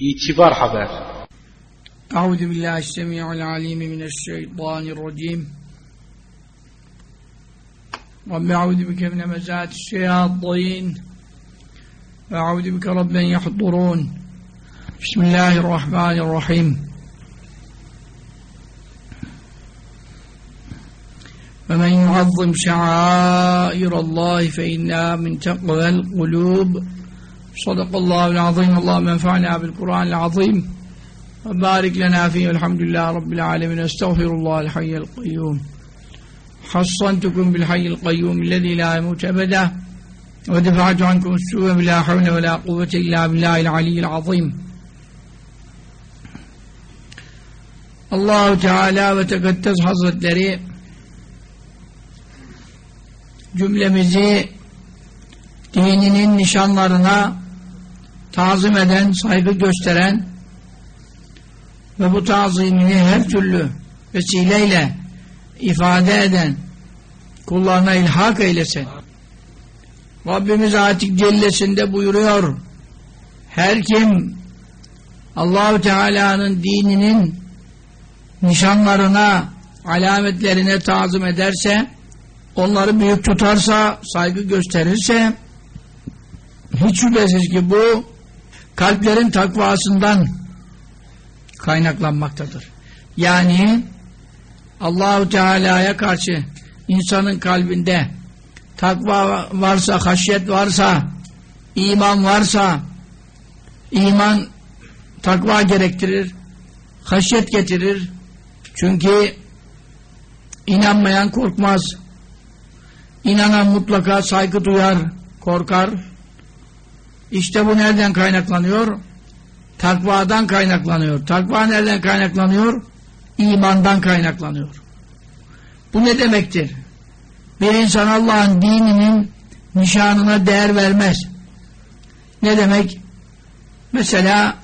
İtibar haber. أعوذ بالله السميع العليم من الشيطان الرجيم. رب أعوذ بك من همزات الشياطين وأعوذ بك رب أن بسم الله الرحمن الرحيم. ومن يعظم شعائر الله فإنها من تقوى القلوب. Sadakallahu azim. Allahümme enfa'na bil Kur'anil azim. Ve barik lena fihi. Elhamdülillahi Rabbil alemin. Estağfirullahal hayyel kayyum. Hassantukum bil hayyel kayyum. Lezi la emut ebede. Ve defa'tu ankum suve bila havne ve la kuvvete illa billahil aliyyil azim. Allahu Teala ve Tekaddes Hazretleri cümlemizi dininin nişanlarına tazim eden, saygı gösteren ve bu tazimini her türlü vesileyle ifade eden kullarına ilhak eylesin. Rabbimiz Atik Cellesi'nde buyuruyor her kim Allahu Teala'nın dininin nişanlarına, alametlerine tazim ederse, onları büyük tutarsa, saygı gösterirse, hiç şüphesiz ki bu kalplerin takvasından kaynaklanmaktadır. Yani Allahu Teala'ya karşı insanın kalbinde takva varsa, haşyet varsa, iman varsa, iman takva gerektirir, haşyet getirir. Çünkü inanmayan korkmaz. İnanan mutlaka saygı duyar, korkar. İşte bu nereden kaynaklanıyor? Takvadan kaynaklanıyor. Takva nereden kaynaklanıyor? İmandan kaynaklanıyor. Bu ne demektir? Bir insan Allah'ın dininin nişanına değer vermez. Ne demek? Mesela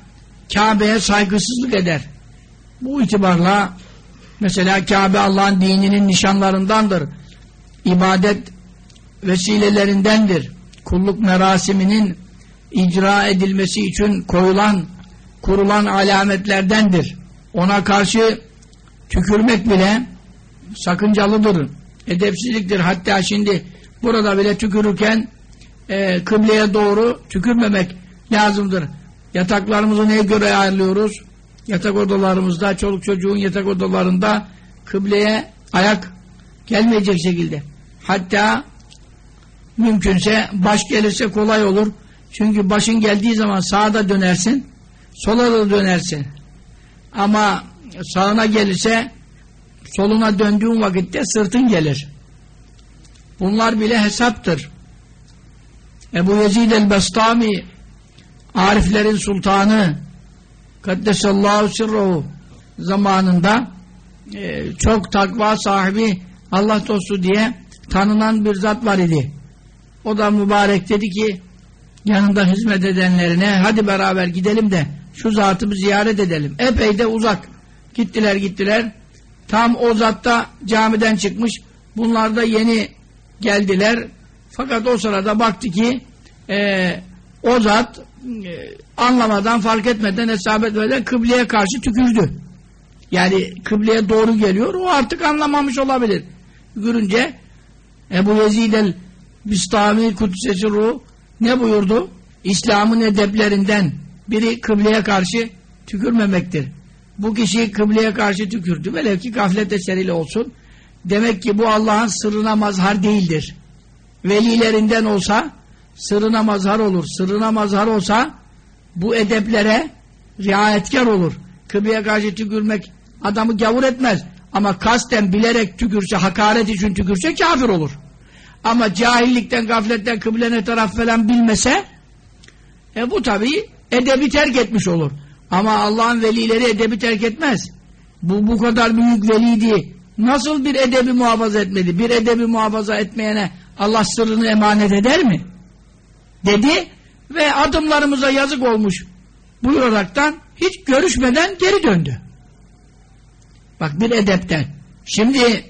Kabe'ye saygısızlık eder. Bu itibarla mesela Kabe Allah'ın dininin nişanlarındandır. İbadet vesilelerindendir. Kulluk merasiminin icra edilmesi için koyulan, kurulan alametlerdendir. Ona karşı tükürmek bile sakıncalıdır. Edepsizliktir. Hatta şimdi burada bile tükürürken e, kıbleye doğru tükürmemek lazımdır. Yataklarımızı neye göre ayarlıyoruz? Yatak odalarımızda, çoluk çocuğun yatak odalarında kıbleye ayak gelmeyecek şekilde. Hatta mümkünse baş gelirse kolay olur. Çünkü başın geldiği zaman sağda dönersin, sola da dönersin. Ama sağına gelirse soluna döndüğün vakitte sırtın gelir. Bunlar bile hesaptır. Ebu Yezid el-Bestami Ariflerin sultanı Kaddesallahu sirruhu zamanında e, çok takva sahibi Allah dostu diye tanınan bir zat var idi. O da mübarek dedi ki yanında hizmet edenlerine hadi beraber gidelim de şu zatımı ziyaret edelim. Epey de uzak. Gittiler gittiler. Tam o zatta camiden çıkmış. Bunlar da yeni geldiler. Fakat o sırada baktı ki e, o zat e, anlamadan fark etmeden hesap etmeden kıbleye karşı tükürdü. Yani kıbleye doğru geliyor. O artık anlamamış olabilir. Görünce Ebu Yezid el Bistami Kudsesi Ruh ne buyurdu? İslam'ın edeplerinden biri kıbleye karşı tükürmemektir. Bu kişi kıbleye karşı tükürdü. Velev ki gaflet eseriyle olsun. Demek ki bu Allah'ın sırrına mazhar değildir. Velilerinden olsa sırrına mazhar olur. Sırrına mazhar olsa bu edeplere riayetkar olur. Kıbleye karşı tükürmek adamı gavur etmez. Ama kasten bilerek tükürse, hakaret için tükürse kafir olur. Ama cahillikten, gafletten, kıblene taraf falan bilmese e bu tabi edebi terk etmiş olur. Ama Allah'ın velileri edebi terk etmez. Bu bu kadar büyük veliydi. Nasıl bir edebi muhafaza etmedi? Bir edebi muhafaza etmeyene Allah sırrını emanet eder mi? Dedi ve adımlarımıza yazık olmuş buyuraraktan hiç görüşmeden geri döndü. Bak bir edepten. Şimdi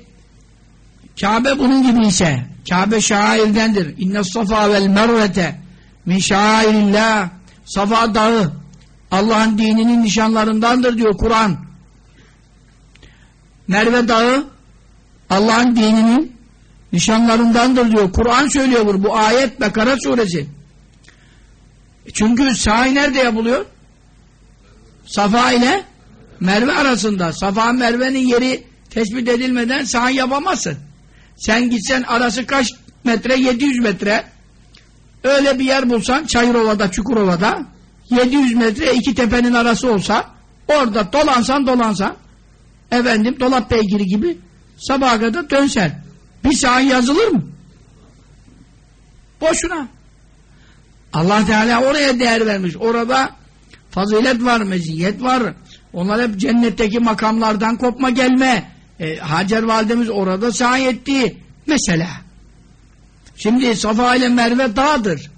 Kabe bunun gibi ise Kabe şairdendir. İnne safa vel mervete min şairillah Safa dağı Allah'ın dininin nişanlarındandır diyor Kur'an. Merve Dağı Allah'ın dininin nişanlarındandır diyor. Kur'an söylüyor bunu. Bu ayet Bekara suresi. Çünkü sahi nerede yapılıyor? Safa ile Merve arasında. Safa Merve'nin yeri tespit edilmeden sahi yapamazsın. Sen gitsen arası kaç metre? 700 metre. Öyle bir yer bulsan Çayırova'da, Çukurova'da 700 metre iki tepenin arası olsa orada dolansan dolansan efendim dolap beygiri gibi sabaha kadar dönsen bir saat yazılır mı? Boşuna. Allah Teala oraya değer vermiş. Orada fazilet var, meziyet var. Onlar hep cennetteki makamlardan kopma gelme. E, Hacer validemiz orada sahi etti. Mesela. Şimdi Safa ile Merve dağdır.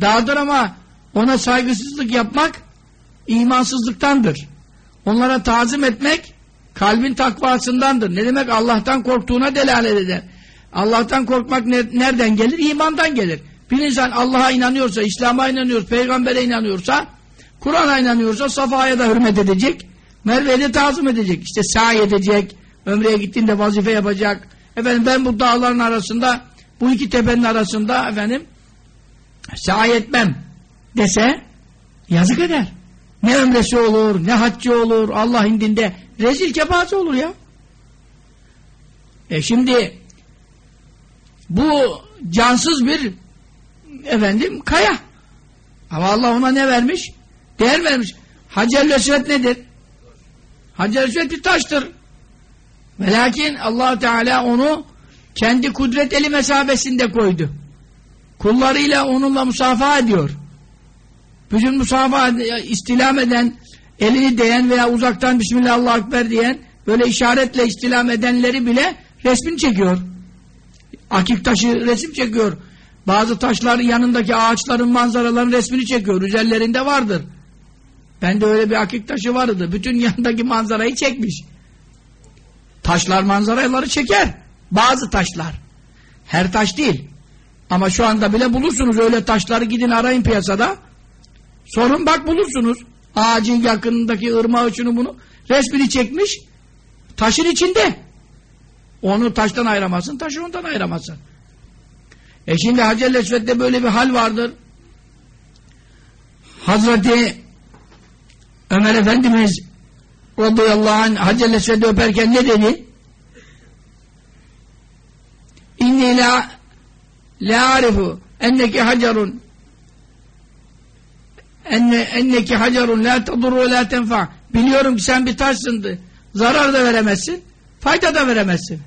Dağdır ama ona saygısızlık yapmak imansızlıktandır. Onlara tazim etmek kalbin takvasındandır. Ne demek? Allah'tan korktuğuna delalet eder. Allah'tan korkmak ne, nereden gelir? İmandan gelir. Bir insan Allah'a inanıyorsa, İslam'a inanıyorsa, peygambere inanıyorsa, Kur'an'a inanıyorsa Safa'ya da hürmet edecek, Merve'ye de tazım edecek. İşte sahi edecek, ömreye gittiğinde vazife yapacak. Efendim ben bu dağların arasında, bu iki tepenin arasında efendim sahi etmem dese yazık eder. Ne ömresi olur, ne haccı olur, Allah indinde rezil kepaze olur ya. E şimdi bu cansız bir efendim kaya. Ama Allah ona ne vermiş? Değer vermiş. Hacer-i nedir? Hacer-i bir taştır. Ve lakin allah Teala onu kendi kudret eli mesabesinde koydu. Kullarıyla onunla musafaha ediyor. Bütün musafaha istilam eden, elini değen veya uzaktan Bismillah Allah Ekber diyen, böyle işaretle istilam edenleri bile resmini çekiyor. Akik taşı resim çekiyor. Bazı taşlar yanındaki ağaçların manzaraların resmini çekiyor. Üzerlerinde vardır. Ben de öyle bir akik taşı vardı. Bütün yanındaki manzarayı çekmiş. Taşlar manzaraları çeker. Bazı taşlar. Her taş değil. Ama şu anda bile bulursunuz öyle taşları gidin arayın piyasada. Sorun bak bulursunuz. Ağacın yakınındaki ırmağı şunu bunu resmini çekmiş. Taşın içinde. Onu taştan ayıramazsın, taşı ondan ayıramazsın. E şimdi Hacer-i böyle bir hal vardır. Hazreti Ömer Efendimiz radıyallahu anh Hacer-i öperken ne dedi? İnni la la arifu enneki hacerun. Enne, enneki hacerun la tadur ve la tenfa. Biliyorum ki sen bir taşsındı. Zarar da veremezsin fayda da veremezsin.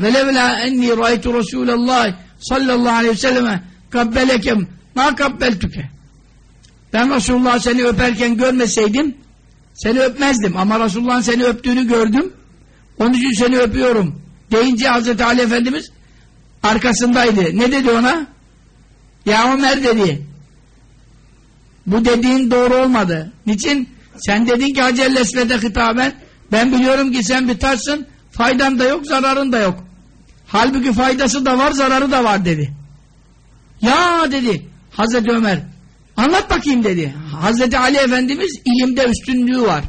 Velevla enni raytu Resulallah sallallahu aleyhi ve selleme kabbelekem ma kabbeltüke ben Resulullah seni öperken görmeseydim seni öpmezdim ama Resulullah'ın seni öptüğünü gördüm onun için seni öpüyorum deyince Hazreti Ali Efendimiz arkasındaydı. Ne dedi ona? Ya Ömer dedi. Bu dediğin doğru olmadı. Niçin? Sen dedin ki Hacer Lesved'e hitaben ben biliyorum ki sen bir taşsın faydan da yok zararın da yok. Halbuki faydası da var zararı da var dedi. Ya dedi Hazreti Ömer anlat bakayım dedi. Hazreti Ali Efendimiz ilimde üstünlüğü var.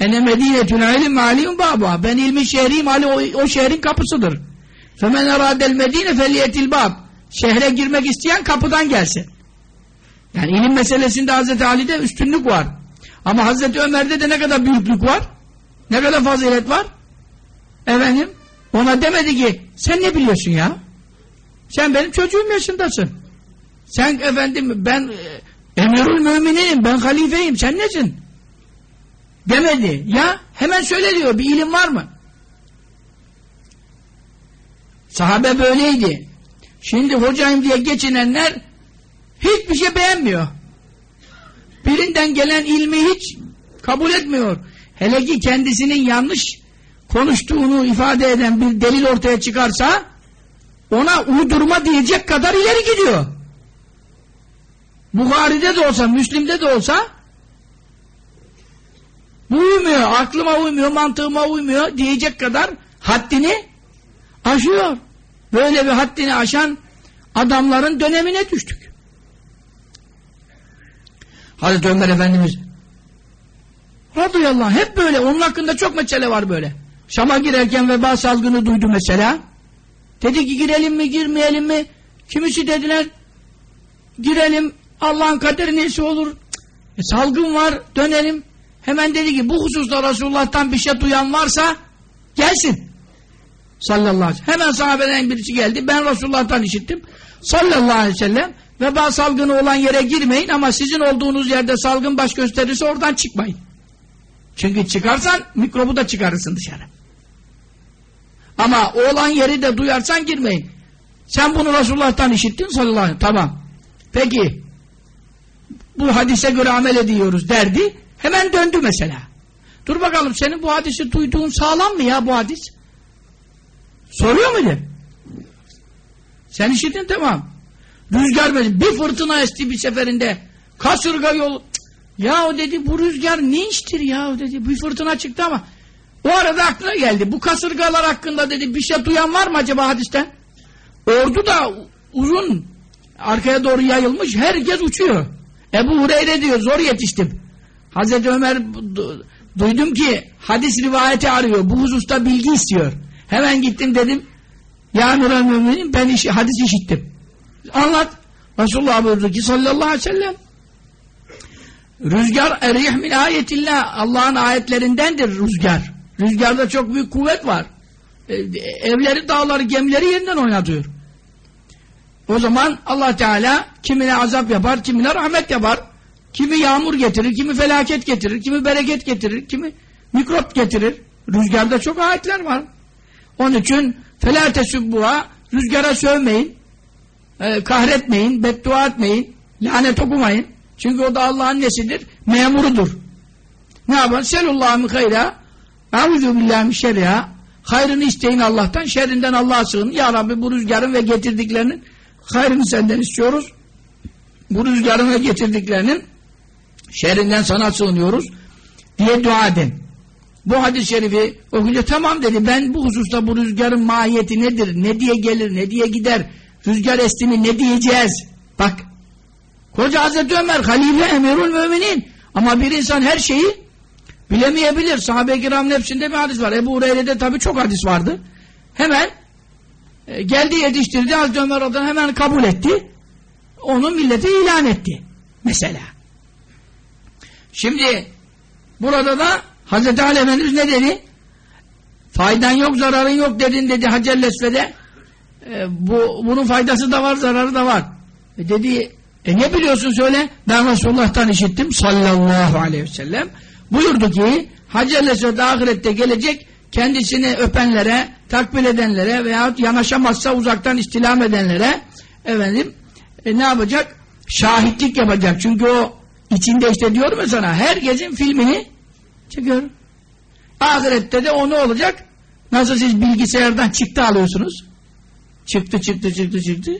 Ene medinetül ilim alim baba. Ben ilmi şehriyim Ali o, o şehrin kapısıdır. Femen eradel medine feliyetil bab. Şehre girmek isteyen kapıdan gelsin. Yani ilim meselesinde Hazreti Ali'de üstünlük var. Ama Hazreti Ömer'de de ne kadar büyüklük var? Ne kadar fazilet var? Efendim? Ona demedi ki sen ne biliyorsun ya? Sen benim çocuğum yaşındasın. Sen efendim ben e, emirül mümininim, ben halifeyim, sen nesin? Demedi. Ya hemen söyle diyor, bir ilim var mı? Sahabe böyleydi. Şimdi hocayım diye geçinenler hiçbir şey beğenmiyor. Birinden gelen ilmi hiç kabul etmiyor. Hele ki kendisinin yanlış konuştuğunu ifade eden bir delil ortaya çıkarsa ona uydurma diyecek kadar ileri gidiyor. Bukhari'de de olsa, Müslim'de de olsa bu uymuyor, aklıma uymuyor, mantığıma uymuyor diyecek kadar haddini aşıyor. Böyle bir haddini aşan adamların dönemine düştük. Hazreti Ömer Efendimiz radıyallahu anh hep böyle onun hakkında çok mesele var böyle Şam'a girerken veba salgını duydu mesela dedi ki girelim mi girmeyelim mi kimisi dediler girelim Allah'ın kaderi neyse olur e, salgın var dönelim hemen dedi ki bu hususta Resulullah'tan bir şey duyan varsa gelsin sallallahu aleyhi ve sellem hemen sahabeden birisi geldi ben Resulullah'tan işittim sallallahu aleyhi ve sellem veba salgını olan yere girmeyin ama sizin olduğunuz yerde salgın baş gösterirse oradan çıkmayın. Çünkü çıkarsan mikrobu da çıkarırsın dışarı. Ama olan yeri de duyarsan girmeyin. Sen bunu Resulullah'tan işittin sallallahu aleyhi ve sellem. Tamam. Peki bu hadise göre amel ediyoruz derdi. Hemen döndü mesela. Dur bakalım senin bu hadisi duyduğun sağlam mı ya bu hadis? Soruyor muydu? Sen işittin tamam. Rüzgar böyle bir fırtına esti bir seferinde. Kasırga yol. Ya o dedi bu rüzgar ne ya o dedi. Bir fırtına çıktı ama. O arada aklına geldi. Bu kasırgalar hakkında dedi bir şey duyan var mı acaba hadisten? Ordu da uzun arkaya doğru yayılmış. Herkes uçuyor. Ebu Hureyre diyor zor yetiştim. Hazreti Ömer duydum ki hadis rivayeti arıyor. Bu hususta bilgi istiyor. Hemen gittim dedim. Ya Emirel Müminin ben iş, hadis işittim. Anlat. Resulullah buyurdu ki sallallahu aleyhi ve sellem Rüzgar erih min ayetillah Allah'ın ayetlerindendir rüzgar. Rüzgarda çok büyük kuvvet var. E, evleri, dağları, gemileri yerinden oynatıyor. O zaman Allah Teala kimine azap yapar, kimine rahmet yapar. Kimi yağmur getirir, kimi felaket getirir, kimi bereket getirir, kimi mikrop getirir. Rüzgarda çok ayetler var. Onun için felâ tesubbuha rüzgara sövmeyin, e, kahretmeyin, beddua etmeyin, lanet okumayın. Çünkü o da Allah'ın nesidir? Memurudur. Ne yapar? Selullahü hayra Eûzü billahi şerriha Hayrını isteyin Allah'tan, şerrinden Allah'a sığın. Ya Rabbi bu rüzgarın ve getirdiklerinin hayrını senden istiyoruz. Bu rüzgarın ve getirdiklerinin şerrinden sana sığınıyoruz diye dua edin. Bu hadis-i şerifi okuyunca tamam dedi ben bu hususta bu rüzgarın mahiyeti nedir? Ne diye gelir? Ne diye gider? Rüzgar estimi ne diyeceğiz? Bak koca Hazreti Ömer halife emirul müminin ama bir insan her şeyi bilemeyebilir. Sahabe-i kiramın hepsinde bir hadis var. Ebu Hureyre'de tabi çok hadis vardı. Hemen e, geldi yetiştirdi Hazreti Ömer adına hemen kabul etti. Onu millete ilan etti. Mesela. Şimdi burada da Hazreti Ali Efendimiz ne dedi? Faydan yok, zararın yok dedin dedi Hacer Lesve'de. E, bu, bunun faydası da var, zararı da var. E dedi, e ne biliyorsun söyle? Ben Resulullah'tan işittim sallallahu aleyhi ve sellem. Buyurdu ki Hacer Lesve'de ahirette gelecek kendisini öpenlere, takbil edenlere veyahut yanaşamazsa uzaktan istilam edenlere efendim e, ne yapacak? Şahitlik yapacak. Çünkü o içinde işte diyorum ya sana herkesin filmini çekiyor. Ahirette de o ne olacak? Nasıl siz bilgisayardan çıktı alıyorsunuz? Çıktı çıktı çıktı çıktı.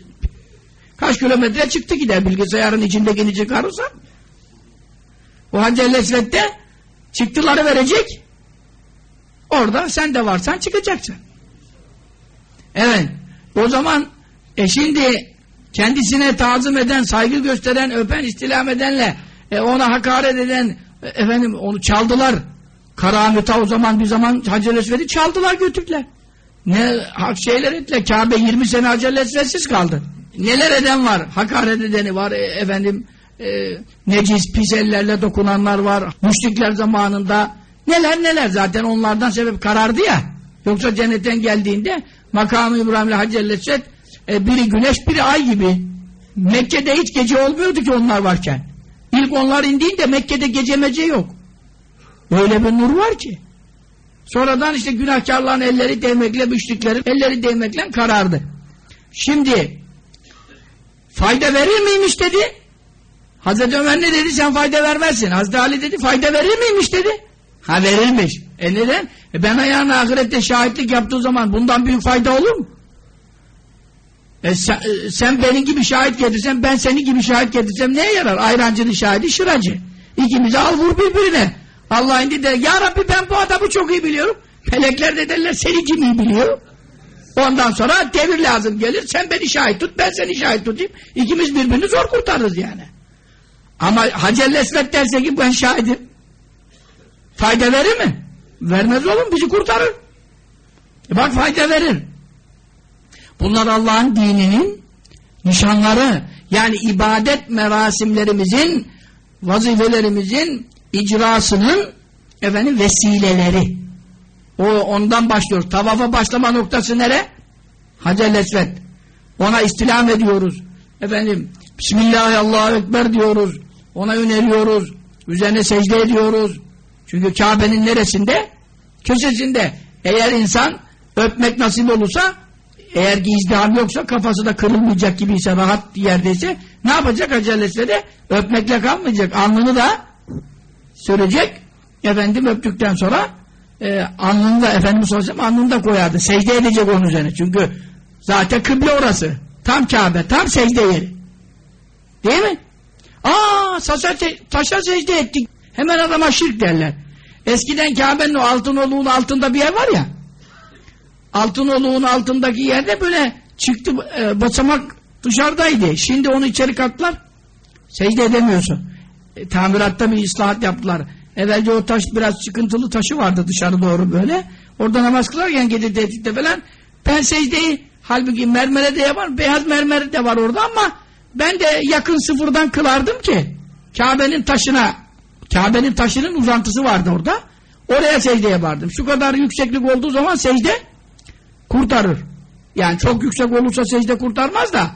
Kaç kilometre çıktı gider bilgisayarın içindekini çıkarırsa. O Hacer Lesvet'te çıktıları verecek. Orada sen de varsan çıkacaksın. Evet. O zaman e şimdi kendisine tazım eden, saygı gösteren, öpen, istilam edenle e ona hakaret eden e, efendim onu çaldılar. Karanlıkta o zaman bir zaman Hacer Esved'i çaldılar götürdüler. Ne hak şeyler ettiler. Kabe 20 sene Hacer Esved'siz kaldı. Neler eden var? Hakaret edeni var. E, efendim e, necis pis ellerle dokunanlar var. Müşrikler zamanında neler neler zaten onlardan sebep karardı ya. Yoksa cennetten geldiğinde makamı İbrahim'le Hacer Esved e, biri güneş biri ay gibi. Mekke'de hiç gece olmuyordu ki onlar varken. İlk onlar indiğinde Mekke'de gece mece yok. Öyle bir nur var ki. Sonradan işte günahkarların elleri değmekle, müşriklerin elleri değmekle karardı. Şimdi fayda verir miymiş dedi. Hazreti Ömer ne dedi? Sen fayda vermezsin. Hazreti Ali dedi fayda verir miymiş dedi. Ha verilmiş. E neden? E ben ayağına ahirette şahitlik yaptığı zaman bundan büyük fayda olur mu? E sen, e, sen benim gibi şahit getirsen ben senin gibi şahit getirsem neye yarar? Ayrancının şahidi şıracı. İkimizi al vur birbirine. Allah indi der ya Rabbi ben bu adamı çok iyi biliyorum. Melekler de derler seni kim iyi biliyor? Ondan sonra devir lazım gelir. Sen beni şahit tut ben seni şahit tutayım. İkimiz birbirini zor kurtarırız yani. Ama Hacer Esvet derse ki ben şahidim. Fayda verir mi? Vermez oğlum bizi kurtarır. E bak fayda verir. Bunlar Allah'ın dininin nişanları yani ibadet merasimlerimizin vazifelerimizin icrasının efendim vesileleri. O ondan başlıyor. Tavafa başlama noktası nere? Hacer Esvet. Ona istilam ediyoruz. Efendim Bismillahirrahmanirrahim diyoruz. Ona öneriyoruz. Üzerine secde ediyoruz. Çünkü Kabe'nin neresinde? Köşesinde. Eğer insan öpmek nasip olursa eğer ki izdiham yoksa kafası da kırılmayacak gibiyse rahat yerdeyse ne yapacak acelesi de öpmekle kalmayacak. Alnını da sürecek. Efendim öptükten sonra e, alnını da Efendimiz Aleyhisselam alnını da koyardı. Secde edecek onun üzerine. Çünkü zaten kıble orası. Tam Kabe. Tam secde yeri. Değil mi? Aa taşa, taşa secde ettik. Hemen adama şirk derler. Eskiden Kabe'nin o altın oluğun altında bir yer var ya. Altın oluğun altındaki yerde böyle çıktı e, basamak dışarıdaydı. Şimdi onu içeri kattılar. Secde edemiyorsun. E, tamiratta bir ıslahat yaptılar. Evvelce o taş biraz çıkıntılı taşı vardı dışarı doğru böyle. Orada namaz kılarken gece tehditte falan ben secdeyi halbuki mermere de yapar beyaz mermer de var orada ama ben de yakın sıfırdan kılardım ki Kabe'nin taşına Kabe'nin taşının uzantısı vardı orada. Oraya secde yapardım. Şu kadar yükseklik olduğu zaman secde kurtarır. Yani çok yüksek olursa secde kurtarmaz da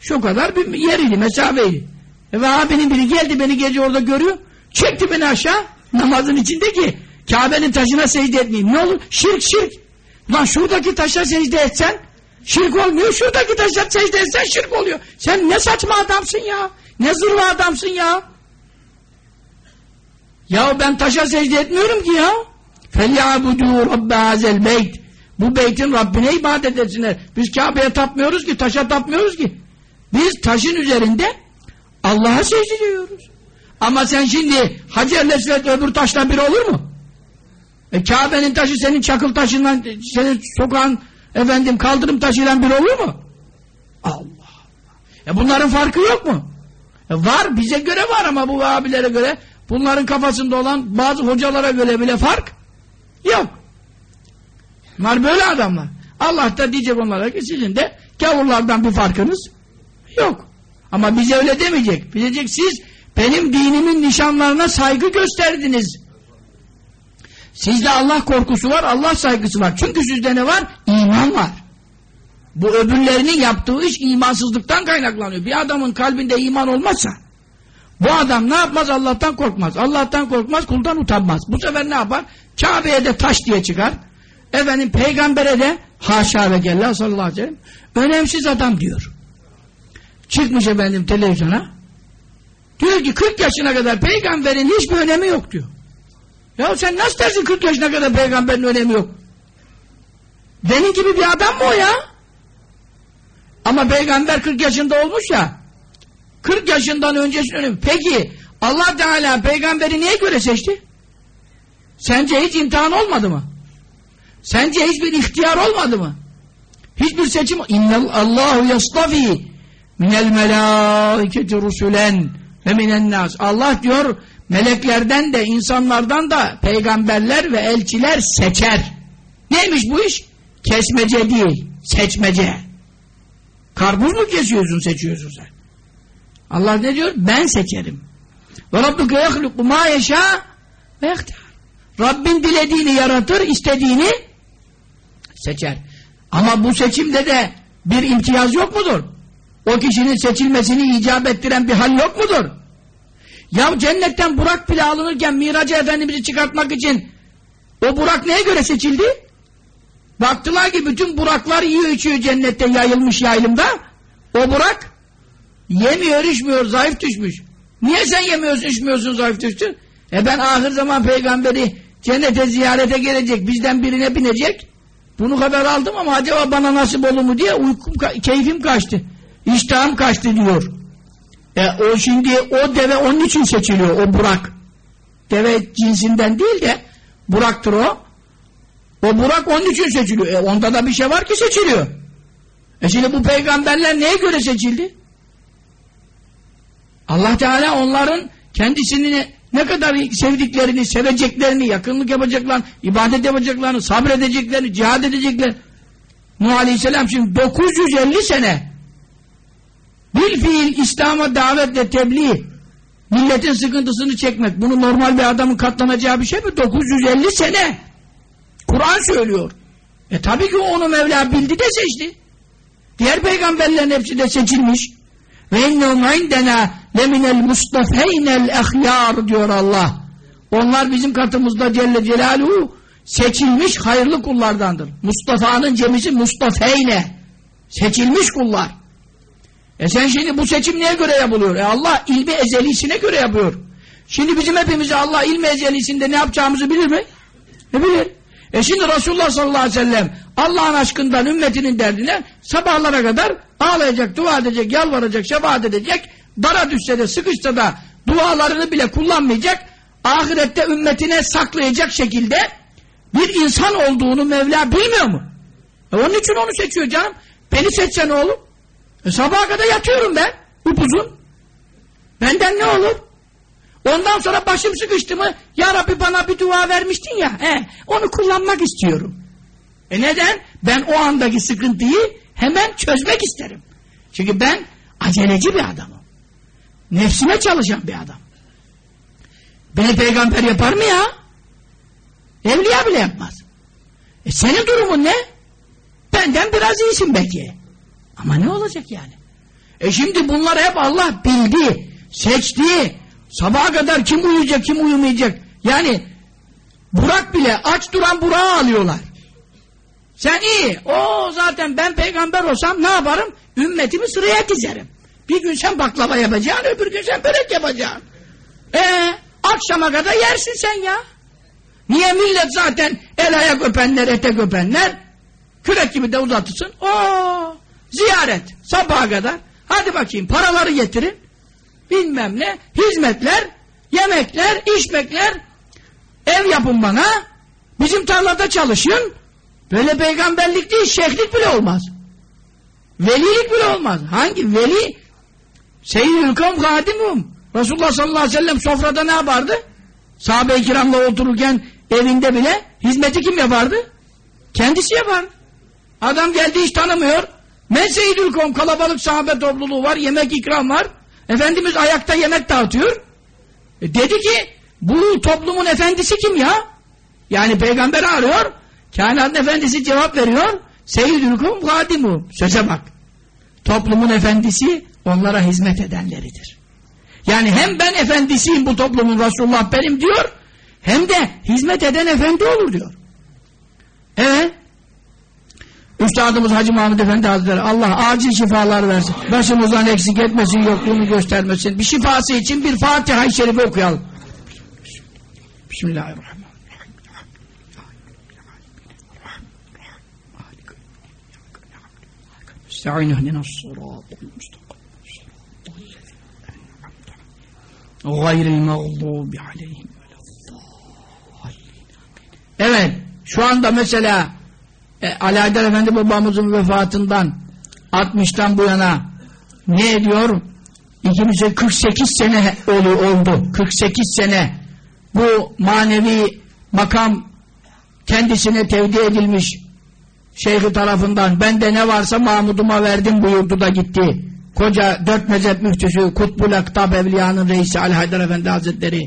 şu kadar bir yeriydi, mesafeydi. Ve abinin biri geldi beni gece orada görüyor. Çekti beni aşağı namazın içindeki Kabe'nin taşına secde etmeyeyim. Ne olur? Şirk şirk. Ulan şuradaki taşa secde etsen şirk olmuyor. Şuradaki taşa secde etsen şirk oluyor. Sen ne saçma adamsın ya. Ne zırva adamsın ya. Ya ben taşa secde etmiyorum ki ya. فَلْيَعْبُدُوا رَبَّ هَذَا الْبَيْتِ Bu beytin Rabbine ibadet etsinler. Biz Kabe'ye tapmıyoruz ki, taşa tapmıyoruz ki. Biz taşın üzerinde Allah'a secde ediyoruz. Ama sen şimdi Hacer Lesvet öbür taşla bir olur mu? E Kabe'nin taşı senin çakıl taşından, senin sokağın efendim kaldırım taşıyla bir olur mu? Allah Allah. E bunların farkı yok mu? E var, bize göre var ama bu abilere göre bunların kafasında olan bazı hocalara göre bile fark yok. Bunlar böyle adamlar. Allah da diyecek onlara ki sizin de gavurlardan bir farkınız yok. Ama bize öyle demeyecek. Diyecek siz benim dinimin nişanlarına saygı gösterdiniz. Sizde Allah korkusu var, Allah saygısı var. Çünkü sizde ne var? İman var. Bu öbürlerinin yaptığı iş imansızlıktan kaynaklanıyor. Bir adamın kalbinde iman olmazsa bu adam ne yapmaz? Allah'tan korkmaz. Allah'tan korkmaz, kuldan utanmaz. Bu sefer ne yapar? Kabe'ye de taş diye çıkar. Efendim peygambere de haşa ve kella sallallahu aleyhi ve sellem önemsiz adam diyor. Çıkmış efendim televizyona diyor ki 40 yaşına kadar peygamberin hiçbir önemi yok diyor. Ya sen nasıl dersin 40 yaşına kadar peygamberin önemi yok? Benim gibi bir adam mı o ya? Ama peygamber 40 yaşında olmuş ya 40 yaşından öncesinin önemi. Peki Allah Teala peygamberi niye göre seçti? Sence hiç imtihan olmadı mı? Sence hiçbir ihtiyar olmadı mı? Hiçbir seçim İnnel Allahu yastafi minel melâiketi rusulen ve minen nas. Allah diyor meleklerden de insanlardan da peygamberler ve elçiler seçer. Neymiş bu iş? Kesmece değil, seçmece. Karpuz mu kesiyorsun, seçiyorsun sen? Allah ne diyor? Ben seçerim. Ve rabbuke yehluku ma yeşâ ve. Rabbin dilediğini yaratır, istediğini seçer. Ama bu seçimde de bir imtiyaz yok mudur? O kişinin seçilmesini icap ettiren bir hal yok mudur? Ya cennetten Burak bile alınırken Miracı Efendimiz'i çıkartmak için o Burak neye göre seçildi? Baktılar ki bütün Buraklar yiyor içiyor cennette yayılmış yayılımda. O Burak yemiyor içmiyor zayıf düşmüş. Niye sen yemiyorsun içmiyorsun zayıf düştün? E ben ahir zaman peygamberi cennete ziyarete gelecek bizden birine binecek. Bunu kadar aldım ama acaba bana nasip olur mu diye uykum, keyfim kaçtı. İştahım kaçtı diyor. E, o şimdi o deve onun için seçiliyor o Burak. Deve cinsinden değil de Burak'tır o. O Burak onun için seçiliyor. E, onda da bir şey var ki seçiliyor. E şimdi bu peygamberler neye göre seçildi? Allah Teala onların kendisini ne kadar sevdiklerini, seveceklerini, yakınlık yapacaklarını, ibadet yapacaklarını, sabredeceklerini, cihad edeceklerini. Nuh Aleyhisselam şimdi 950 sene bir fiil İslam'a davetle tebliğ milletin sıkıntısını çekmek bunu normal bir adamın katlanacağı bir şey mi? 950 sene Kur'an söylüyor. E tabi ki onu Mevla bildi de seçti. Diğer peygamberlerin hepsi de seçilmiş. Ve innehum indena leminel mustafeynel ehyar diyor Allah. Onlar bizim katımızda Celle Celaluhu seçilmiş hayırlı kullardandır. Mustafa'nın cemisi Mustafeyne. Seçilmiş kullar. E sen şimdi bu seçim neye göre yapılıyor? E Allah ilmi ezelisine göre yapıyor. Şimdi bizim hepimizi Allah ilmi ezelisinde ne yapacağımızı bilir mi? Ne bilir? E şimdi Resulullah sallallahu aleyhi ve sellem Allah'ın aşkından ümmetinin derdine sabahlara kadar ağlayacak, dua edecek, yalvaracak, şefaat edecek, dara düşse de sıkışsa da dualarını bile kullanmayacak, ahirette ümmetine saklayacak şekilde bir insan olduğunu Mevla bilmiyor mu? E onun için onu seçiyor canım. Beni seçsen oğlum. E sabaha kadar yatıyorum ben. Upuzun. Benden ne olur? Ondan sonra başım sıkıştı mı Ya Rabbi bana bir dua vermiştin ya he, onu kullanmak istiyorum. E neden? Ben o andaki sıkıntıyı hemen çözmek isterim. Çünkü ben aceleci bir adamım. Nefsime çalışan bir adam. Beni peygamber yapar mı ya? Evliya bile yapmaz. E senin durumun ne? Benden biraz iyisin belki. Ama ne olacak yani? E şimdi bunlar hep Allah bildi, seçti. Sabaha kadar kim uyuyacak, kim uyumayacak. Yani Burak bile aç duran Burak'ı alıyorlar. Sen iyi. O zaten ben peygamber olsam ne yaparım? Ümmetimi sıraya dizerim. Bir gün sen baklava yapacaksın, öbür gün sen börek yapacaksın. Ee, akşama kadar yersin sen ya. Niye millet zaten el ayak öpenler, etek öpenler kürek gibi de uzatırsın. Oo, ziyaret sabaha kadar. Hadi bakayım paraları getirin. Bilmem ne, hizmetler, yemekler, içmekler, ev yapın bana. Bizim tarlada çalışın. Böyle peygamberlik değil, şeyhlik bile olmaz. Velilik bile olmaz. Hangi veli? Seyyidül kavm kadimum. Resulullah sallallahu aleyhi ve sellem sofrada ne yapardı? Sahabe-i kiramla otururken evinde bile hizmeti kim yapardı? Kendisi yapar. Adam geldi hiç tanımıyor. Men seyyidül kavm kalabalık sahabe topluluğu var, yemek ikram var. Efendimiz ayakta yemek dağıtıyor. E dedi ki bu toplumun efendisi kim ya? Yani peygamber arıyor. Kainatın efendisi cevap veriyor. Seyyidül kum gadimu. Söze bak. Toplumun efendisi onlara hizmet edenleridir. Yani hem ben efendisiyim bu toplumun Resulullah benim diyor. Hem de hizmet eden efendi olur diyor. Evet. Üstadımız Hacı Mahmud Efendi Hazretleri Allah acil şifalar versin. Başımızdan eksik etmesin, yokluğunu göstermesin. Bir şifası için bir Fatiha-i Şerife okuyalım. Bismillahirrahmanirrahim. nesta'in ehdinas hani sıratul mustakim gayril mağdubi aleyhim Evet şu anda mesela e, Ali Aydar Efendi babamızın vefatından 60'tan bu yana ne ediyor? İkimize 48 sene olu oldu. 48 sene bu manevi makam kendisine tevdi edilmiş şeyhi tarafından ben de ne varsa Mahmud'uma verdim buyurdu da gitti. Koca dört mezhep müftüsü Kutbul Aktab Evliya'nın reisi Ali Haydar Efendi Hazretleri.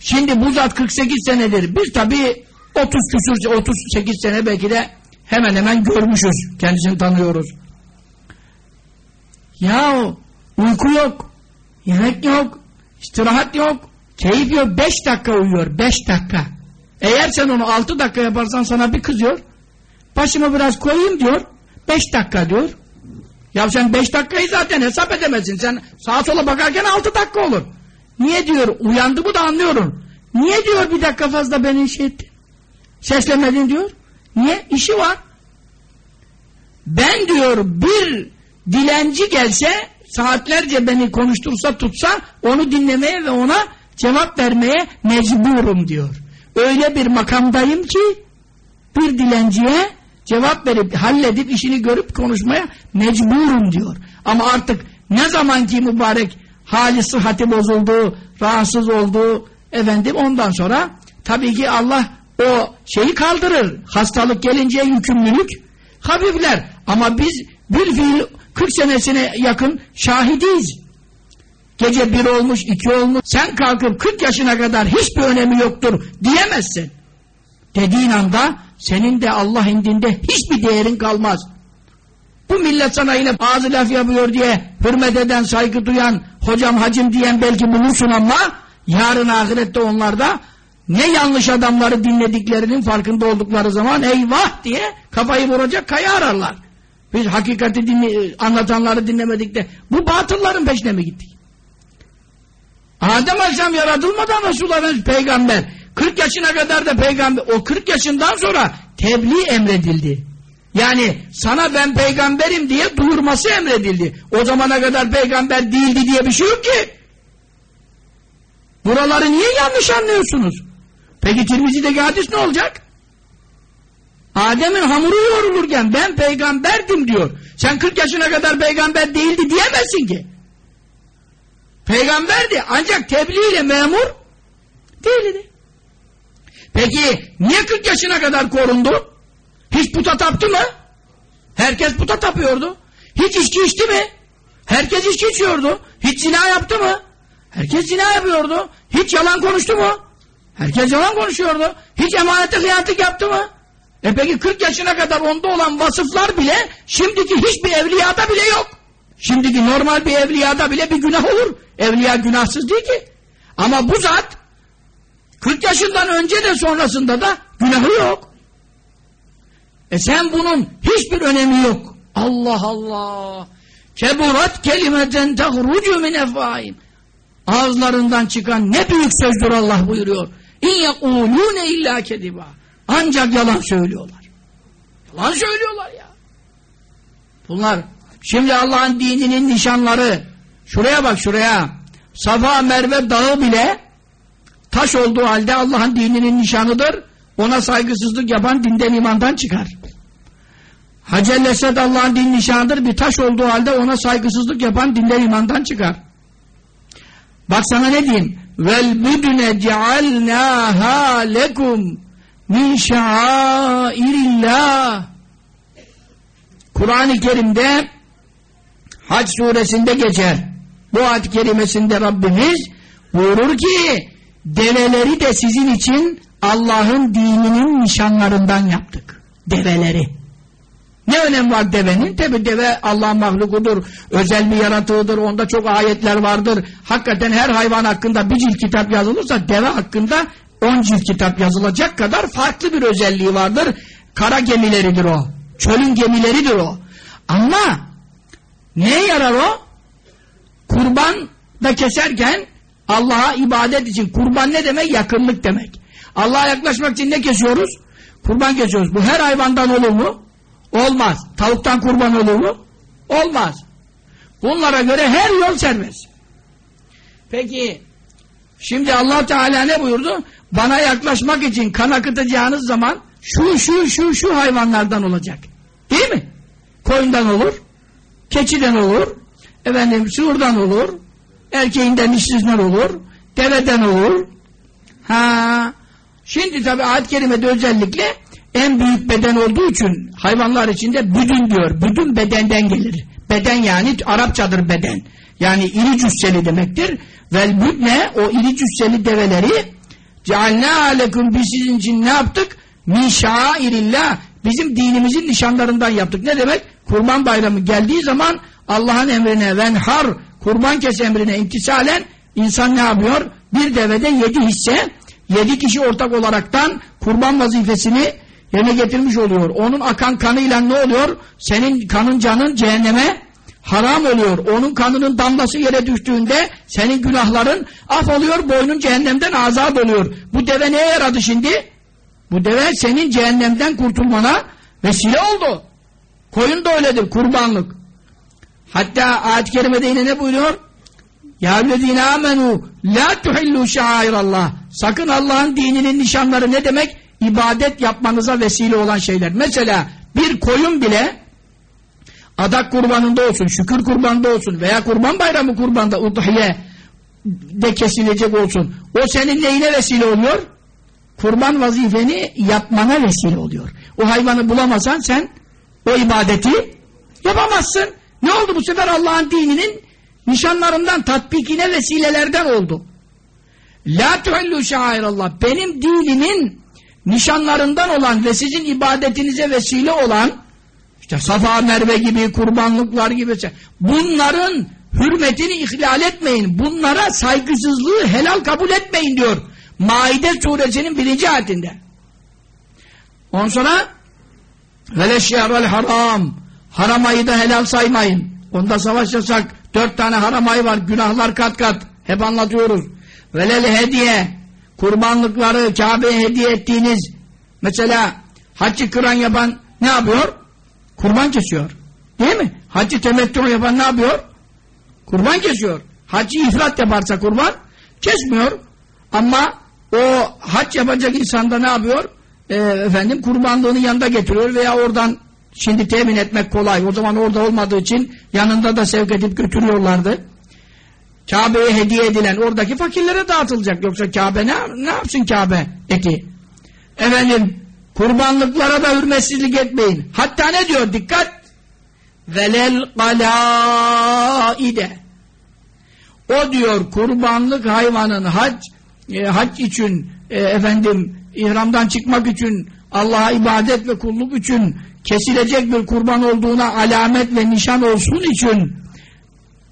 Şimdi bu zat 48 senedir. Biz tabi 30 küsur, 38 sene belki de hemen hemen görmüşüz. Kendisini tanıyoruz. Ya uyku yok, yemek yok, istirahat yok, keyif yok. 5 dakika uyuyor, 5 dakika. Eğer sen onu 6 dakika yaparsan sana bir kızıyor. Başımı biraz koyayım diyor. 5 dakika diyor. Ya sen 5 dakikayı zaten hesap edemezsin. Sen sağa sola bakarken 6 dakika olur. Niye diyor? Uyandı mı da anlıyorum. Niye diyor bir dakika fazla beni şey etti? Seslemedin diyor. Niye? İşi var. Ben diyor bir dilenci gelse saatlerce beni konuştursa tutsa onu dinlemeye ve ona cevap vermeye mecburum diyor. Öyle bir makamdayım ki bir dilenciye cevap verip halledip işini görüp konuşmaya mecburum diyor. Ama artık ne zaman ki mübarek hali sıhhati bozuldu, rahatsız oldu. Efendim ondan sonra tabii ki Allah o şeyi kaldırır. Hastalık gelince yükümlülük hafifler. Ama biz bir fiil 40 senesine yakın şahidiyiz. Gece bir olmuş, iki olmuş. Sen kalkıp 40 yaşına kadar hiçbir önemi yoktur diyemezsin. Dediğin anda senin de Allah indinde hiçbir değerin kalmaz. Bu millet sana yine ağzı laf yapıyor diye hürmet eden, saygı duyan, hocam hacim diyen belki bulursun ama yarın ahirette onlarda ne yanlış adamları dinlediklerinin farkında oldukları zaman eyvah diye kafayı vuracak kaya ararlar. Biz hakikati dinle, anlatanları dinlemedik de bu batılların peşine mi gittik? Adem Aleyhisselam yaratılmadan Resulullah peygamber. 40 yaşına kadar da peygamber. O 40 yaşından sonra tebliğ emredildi. Yani sana ben peygamberim diye duyurması emredildi. O zamana kadar peygamber değildi diye bir şey yok ki. Buraları niye yanlış anlıyorsunuz? Peki Tirmizi'deki hadis ne olacak? Adem'in hamuru yoğrulurken ben peygamberdim diyor. Sen 40 yaşına kadar peygamber değildi diyemezsin ki. Peygamberdi ancak tebliğ ile memur değildi. Peki niye 40 yaşına kadar korundu? Hiç puta taptı mı? Herkes puta tapıyordu. Hiç içki içti mi? Herkes içki içiyordu. Hiç zina yaptı mı? Herkes zina yapıyordu. Hiç yalan konuştu mu? Herkes yalan konuşuyordu. Hiç emanete hıyanetlik yaptı mı? E peki 40 yaşına kadar onda olan vasıflar bile şimdiki hiçbir evliyada bile yok. Şimdiki normal bir evliyada bile bir günah olur. Evliya günahsız değil ki. Ama bu zat 40 yaşından önce de sonrasında da günahı yok. E sen bunun hiçbir önemi yok. Allah Allah. Keburat kelimeten tehrucu min efvaim. Ağızlarından çıkan ne büyük sözdür Allah buyuruyor. İn yekulune illa kediba. Ancak yalan söylüyorlar. Yalan söylüyorlar ya. Bunlar şimdi Allah'ın dininin nişanları şuraya bak şuraya. Safa Merve dağı bile taş olduğu halde Allah'ın dininin nişanıdır. Ona saygısızlık yapan dinden imandan çıkar. Hacer Esed Allah'ın din nişanıdır. Bir taş olduğu halde ona saygısızlık yapan dinden imandan çıkar. Bak sana ne diyeyim? Vel budune cealnâhâ lekum min şairillah Kur'an-ı Kerim'de Hac suresinde geçer. Bu ayet kerimesinde Rabbimiz buyurur ki develeri de sizin için Allah'ın dininin nişanlarından yaptık. Develeri. Ne önem var devenin? Tabi deve Allah'ın mahlukudur, özel bir yaratığıdır, onda çok ayetler vardır. Hakikaten her hayvan hakkında bir cilt kitap yazılırsa deve hakkında on cilt kitap yazılacak kadar farklı bir özelliği vardır. Kara gemileridir o. Çölün gemileridir o. Ama neye yarar o? Kurban da keserken Allah'a ibadet için. Kurban ne demek? Yakınlık demek. Allah'a yaklaşmak için ne kesiyoruz? Kurban kesiyoruz. Bu her hayvandan olur mu? Olmaz. Tavuktan kurban olur mu? Olmaz. Bunlara göre her yol serbest. Peki şimdi Allah Teala ne buyurdu? Bana yaklaşmak için kan akıtacağınız zaman şu şu şu şu hayvanlardan olacak. Değil mi? Koyundan olur, keçiden olur, efendim sığırdan olur, erkeğinden işsizler olur, deveden olur. Ha. Şimdi tabi ayet-i kerimede özellikle en büyük beden olduğu için hayvanlar içinde büdün diyor. Büdün bedenden gelir. Beden yani Arapçadır beden. Yani iri cüsseli demektir. Vel büdne o iri cüsseli develeri cealnâ alekum biz sizin için ne yaptık? Min şairillah bizim dinimizin nişanlarından yaptık. Ne demek? Kurban bayramı geldiği zaman Allah'ın emrine venhar kurban kes emrine imtisalen insan ne yapıyor? Bir devede yedi hisse yedi kişi ortak olaraktan kurban vazifesini yerine getirmiş oluyor. Onun akan kanıyla ne oluyor? Senin kanın canın cehenneme haram oluyor. Onun kanının damlası yere düştüğünde senin günahların af oluyor, boynun cehennemden azat oluyor. Bu deve neye yaradı şimdi? Bu deve senin cehennemden kurtulmana vesile oldu. Koyun da öyledir, kurbanlık. Hatta ayet-i kerimede yine ne buyuruyor? Ya ellezine amenu la tuhillu şairallah. Sakın Allah'ın dininin nişanları ne demek? ibadet yapmanıza vesile olan şeyler. Mesela bir koyun bile adak kurbanında olsun, şükür kurbanında olsun veya kurban bayramı kurbanda udhiye de kesilecek olsun. O senin neyine vesile oluyor? Kurban vazifeni yapmana vesile oluyor. O hayvanı bulamasan sen o ibadeti yapamazsın. Ne oldu bu sefer Allah'ın dininin nişanlarından, tatbikine vesilelerden oldu. La tuhillu şairallah. Benim dinimin nişanlarından olan ve sizin ibadetinize vesile olan işte Safa Merve gibi, kurbanlıklar gibi bunların hürmetini ihlal etmeyin. Bunlara saygısızlığı helal kabul etmeyin diyor. Maide suresinin birinci ayetinde. Ondan sonra veleşşehral haram haram ayı da helal saymayın. Onda savaş yasak. Dört tane haram ayı var. Günahlar kat kat. Hep anlatıyoruz. Velel hediye kurbanlıkları Kabe'ye hediye ettiğiniz mesela haccı kıran yapan ne yapıyor? Kurban kesiyor. Değil mi? Haccı temettü yapan ne yapıyor? Kurban kesiyor. Haccı ifrat yaparsa kurban kesmiyor. Ama o hac yapacak insan da ne yapıyor? Ee, efendim kurbanlığını yanında getiriyor veya oradan şimdi temin etmek kolay. O zaman orada olmadığı için yanında da sevk edip götürüyorlardı. Kabe'ye hediye edilen oradaki fakirlere dağıtılacak. Yoksa Kabe ne, ne yapsın Kabe eti? Efendim kurbanlıklara da hürmetsizlik etmeyin. Hatta ne diyor? Dikkat! Velel galaide o diyor kurbanlık hayvanın hac e, hac için e, efendim ihramdan çıkmak için Allah'a ibadet ve kulluk için kesilecek bir kurban olduğuna alamet ve nişan olsun için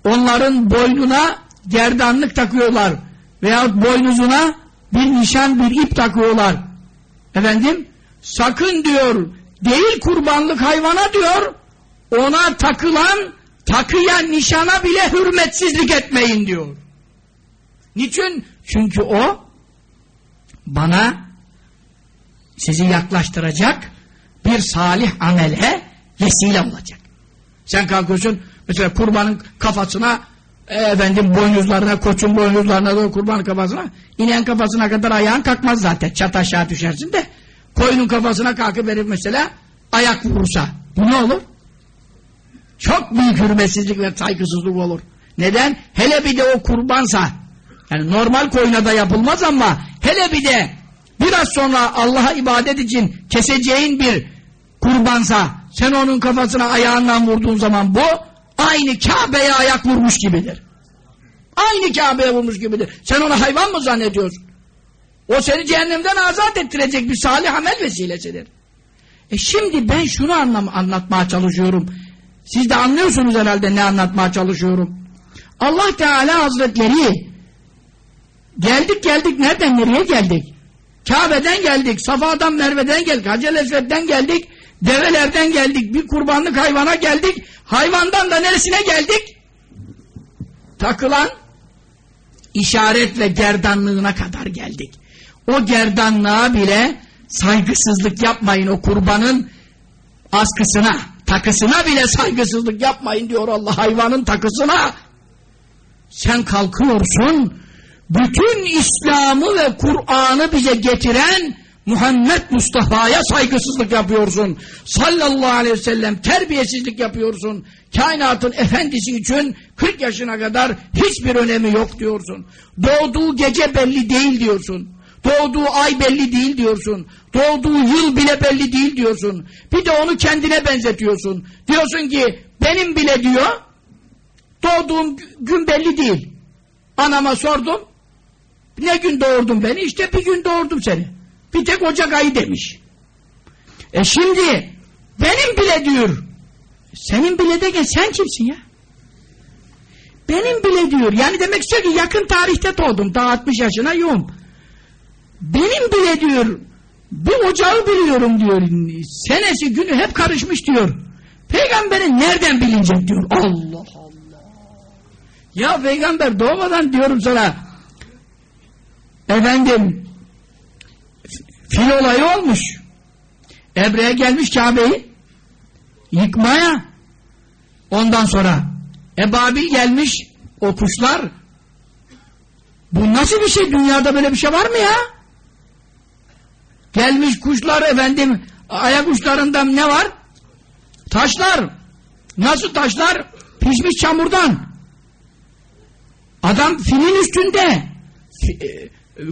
onların boynuna gerdanlık takıyorlar veya boynuzuna bir nişan bir ip takıyorlar efendim sakın diyor değil kurbanlık hayvana diyor ona takılan takıya nişana bile hürmetsizlik etmeyin diyor niçin? çünkü o bana sizi yaklaştıracak bir salih amele vesile olacak sen kalkıyorsun mesela kurbanın kafasına e, efendim boynuzlarına, koçun boynuzlarına da kurban kafasına inen kafasına kadar ayağın kalkmaz zaten. Çat aşağı düşersin de koyunun kafasına kalkıp verip mesela ayak vurursa bu ne olur? Çok büyük hürmetsizlik ve saygısızlık olur. Neden? Hele bir de o kurbansa yani normal koyuna da yapılmaz ama hele bir de biraz sonra Allah'a ibadet için keseceğin bir kurbansa sen onun kafasına ayağından vurduğun zaman bu aynı Kabe'ye ayak vurmuş gibidir. Aynı Kabe'ye vurmuş gibidir. Sen onu hayvan mı zannediyorsun? O seni cehennemden azat ettirecek bir salih amel vesilesidir. E şimdi ben şunu anlam anlatmaya çalışıyorum. Siz de anlıyorsunuz herhalde ne anlatmaya çalışıyorum. Allah Teala Hazretleri geldik geldik nereden nereye geldik? Kabe'den geldik, Safa'dan Merve'den geldik, Hacel Esved'den geldik, develerden geldik, bir kurbanlık hayvana geldik, Hayvandan da neresine geldik? Takılan işaret ve gerdanlığına kadar geldik. O gerdanlığa bile saygısızlık yapmayın o kurbanın askısına, takısına bile saygısızlık yapmayın diyor Allah hayvanın takısına. Sen kalkıyorsun, bütün İslam'ı ve Kur'an'ı bize getiren Muhammed Mustafa'ya saygısızlık yapıyorsun. Sallallahu aleyhi ve sellem terbiyesizlik yapıyorsun. Kainatın efendisi için 40 yaşına kadar hiçbir önemi yok diyorsun. Doğduğu gece belli değil diyorsun. Doğduğu ay belli değil diyorsun. Doğduğu yıl bile belli değil diyorsun. Bir de onu kendine benzetiyorsun. Diyorsun ki benim bile diyor doğduğum gün belli değil. Anama sordum. Ne gün doğurdun beni? İşte bir gün doğurdum seni. Bir tek Ocak ayı demiş. E şimdi benim bile diyor. Senin bile de sen kimsin ya? Benim bile diyor. Yani demek istiyor ki yakın tarihte doğdum. Daha 60 yaşına yoğum. Benim bile diyor. Bir ocağı biliyorum diyor. Senesi günü hep karışmış diyor. Peygamberin nereden bilinecek diyor. Allah Allah. Ya peygamber doğmadan diyorum sana. Efendim Fil olayı olmuş. Ebre'ye gelmiş Kabe'yi yıkmaya. Ondan sonra Ebabil gelmiş o kuşlar. Bu nasıl bir şey? Dünyada böyle bir şey var mı ya? Gelmiş kuşlar efendim ayak uçlarında ne var? Taşlar. Nasıl taşlar? Pişmiş çamurdan. Adam filin üstünde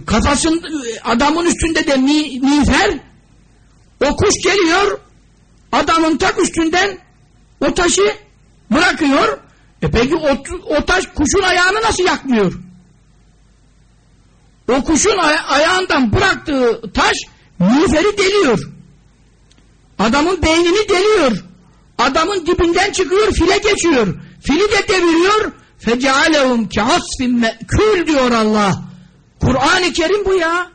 kafasın adamın üstünde de mi, miğfer. O kuş geliyor adamın tak üstünden o taşı bırakıyor. E peki o, o taş kuşun ayağını nasıl yakmıyor? O kuşun aya ayağından bıraktığı taş miğferi deliyor. Adamın beynini deliyor. Adamın dibinden çıkıyor file geçiyor. Fili de deviriyor. Fecealehum keasfin me'kül diyor Allah. Kur'an-ı Kerim bu ya.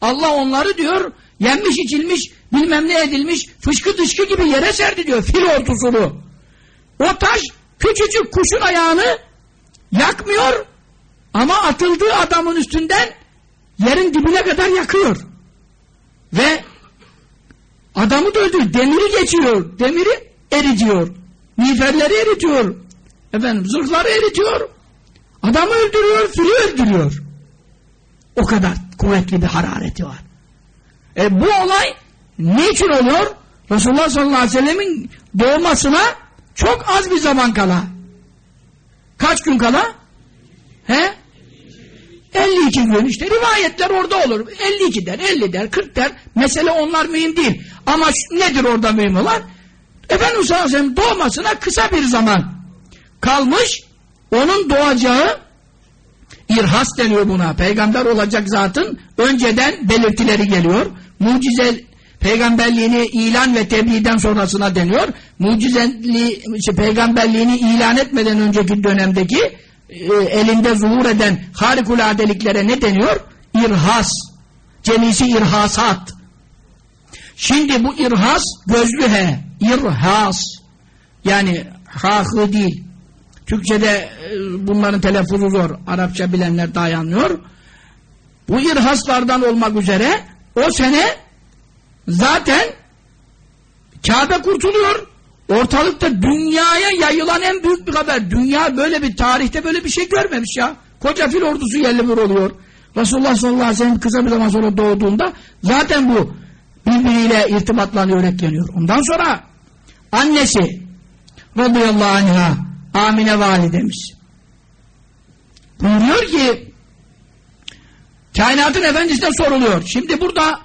Allah onları diyor, yenmiş içilmiş, bilmem ne edilmiş, fışkı dışkı gibi yere serdi diyor, fil ortusunu. O taş, küçücük kuşun ayağını yakmıyor, ama atıldığı adamın üstünden yerin dibine kadar yakıyor. Ve adamı da öldürüyor. Demiri geçiyor. Demiri eritiyor. Miğferleri eritiyor. Efendim zırhları eritiyor. Adamı öldürüyor, fili öldürüyor. O kadar kuvvetli bir harareti var. E bu olay niçin oluyor? Resulullah sallallahu aleyhi ve sellemin doğmasına çok az bir zaman kala. Kaç gün kala? He? 52 gün işte rivayetler orada olur. 52 der, 50 der, 40 der. Mesele onlar mühim değil. Ama nedir orada mühim olan? Efendimiz sallallahu aleyhi ve sellem doğmasına kısa bir zaman kalmış. Onun doğacağı irhas deniyor buna. Peygamber olacak zatın önceden belirtileri geliyor. Mucize peygamberliğini ilan ve tebliğden sonrasına deniyor. Mucizeli işte, peygamberliğini ilan etmeden önceki dönemdeki e, elinde zuhur eden harikulade ne deniyor? İrhas. Cemisi irhasat. Şimdi bu irhas gözlü he. İrhas. Yani hahı değil. Türkçe'de e, bunların telaffuzu zor. Arapça bilenler daha anlıyor. Bu irhaslardan olmak üzere o sene zaten Kabe kurtuluyor. Ortalıkta dünyaya yayılan en büyük bir haber. Dünya böyle bir tarihte böyle bir şey görmemiş ya. Koca fil ordusu yerli bir oluyor. Resulullah sallallahu aleyhi ve sellem kısa bir zaman sonra doğduğunda zaten bu birbiriyle irtibatlanıyor, ekleniyor. Ondan sonra annesi radıyallahu anh'a Amine validemiz buyuruyor ki kainatın efendisine soruluyor. Şimdi burada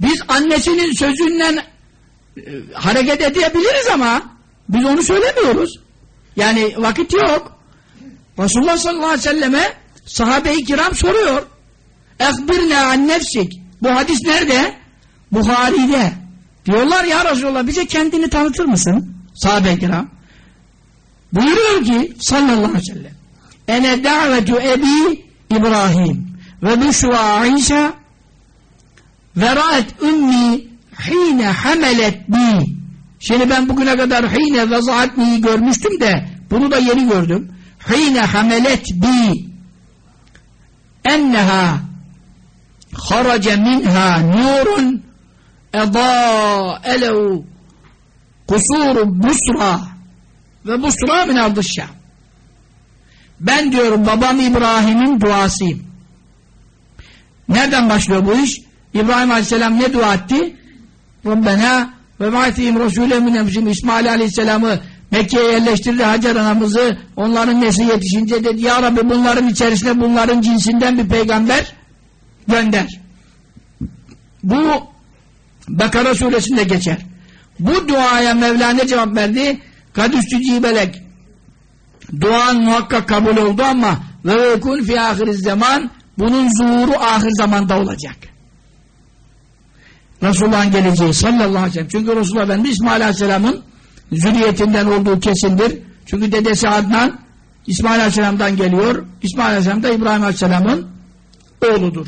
biz annesinin sözünden e, hareket edebiliriz ama biz onu söylemiyoruz. Yani vakit yok. Resulullah sallallahu aleyhi ve selleme sahabe-i kiram soruyor. Ekbirne an nefsik. Bu hadis nerede? Buhari'de. Diyorlar ya Resulallah bize kendini tanıtır mısın? Sahabe-i kiram. Buyuruyor ki sallallahu aleyhi ve sellem Ene davetu ebi İbrahim ve büşra İsa ve ra'et ümmi hine hamelet bi. Şimdi ben bugüne kadar hine vezaatni'yi görmüştüm de bunu da yeni gördüm. Hine hamelet bi enneha harace minha nurun edâ'elev kusuru busra ve busra min ardışşam ben diyorum babam İbrahim'in duasıyım nereden başlıyor bu iş İbrahim Aleyhisselam ne dua etti Rabbena ve ba'tihim Resulü min İsmail Aleyhisselam'ı Mekke'ye yerleştirdi Hacer anamızı onların nesli yetişince dedi Ya Rabbi bunların içerisinde bunların cinsinden bir peygamber gönder. Bu Bakara suresinde geçer. Bu duaya Mevla ne cevap verdi? Kadüstü cibelek duan muhakkak kabul oldu ama ve yekun fi ahiriz zaman bunun zuhuru ahir zamanda olacak. Resulullah'ın geleceği sallallahu aleyhi ve sellem. Çünkü Resulullah Efendimiz İsmail Aleyhisselam'ın zürriyetinden olduğu kesindir. Çünkü dedesi Adnan İsmail Aleyhisselam'dan geliyor. İsmail Aleyhisselam da İbrahim Aleyhisselam'ın oğludur.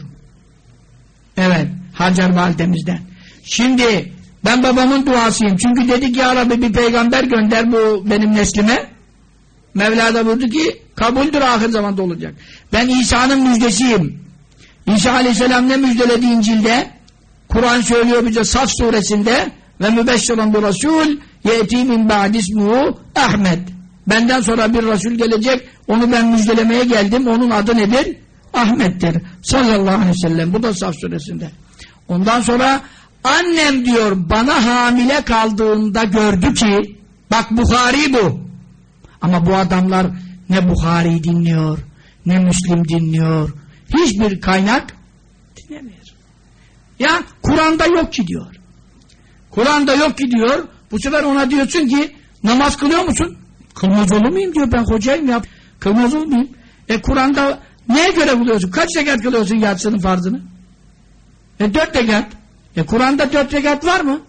Evet. Hacer validemizden. Şimdi ben babamın duasıyım. Çünkü dedik ya Rabbi bir peygamber gönder bu benim neslime. Mevla da buyurdu ki kabuldür ahir zamanda olacak. Ben İsa'nın müjdesiyim. İsa Aleyhisselam ne müjdeledi İncil'de? Kur'an söylüyor bize Saf suresinde ve mübeşşiran bir Resul yeti min ba'dismuhu Ahmet. Benden sonra bir Resul gelecek. Onu ben müjdelemeye geldim. Onun adı nedir? Ahmet'tir. Sallallahu aleyhi ve sellem. Bu da Saf suresinde. Ondan sonra annem diyor bana hamile kaldığında gördü ki Bak Bukhari bu. Ama bu adamlar ne Bukhari dinliyor, ne Müslim dinliyor. Hiçbir kaynak dinlemiyor. Ya Kur'an'da yok ki diyor. Kur'an'da yok ki diyor. Bu sefer ona diyorsun ki namaz kılıyor musun? Kılmaz olur diyor ben hocayım ya. Kılmaz olur muyum? E Kur'an'da neye göre kılıyorsun? Kaç rekat kılıyorsun yatsının farzını? E dört rekat. E Kur'an'da dört rekat var mı?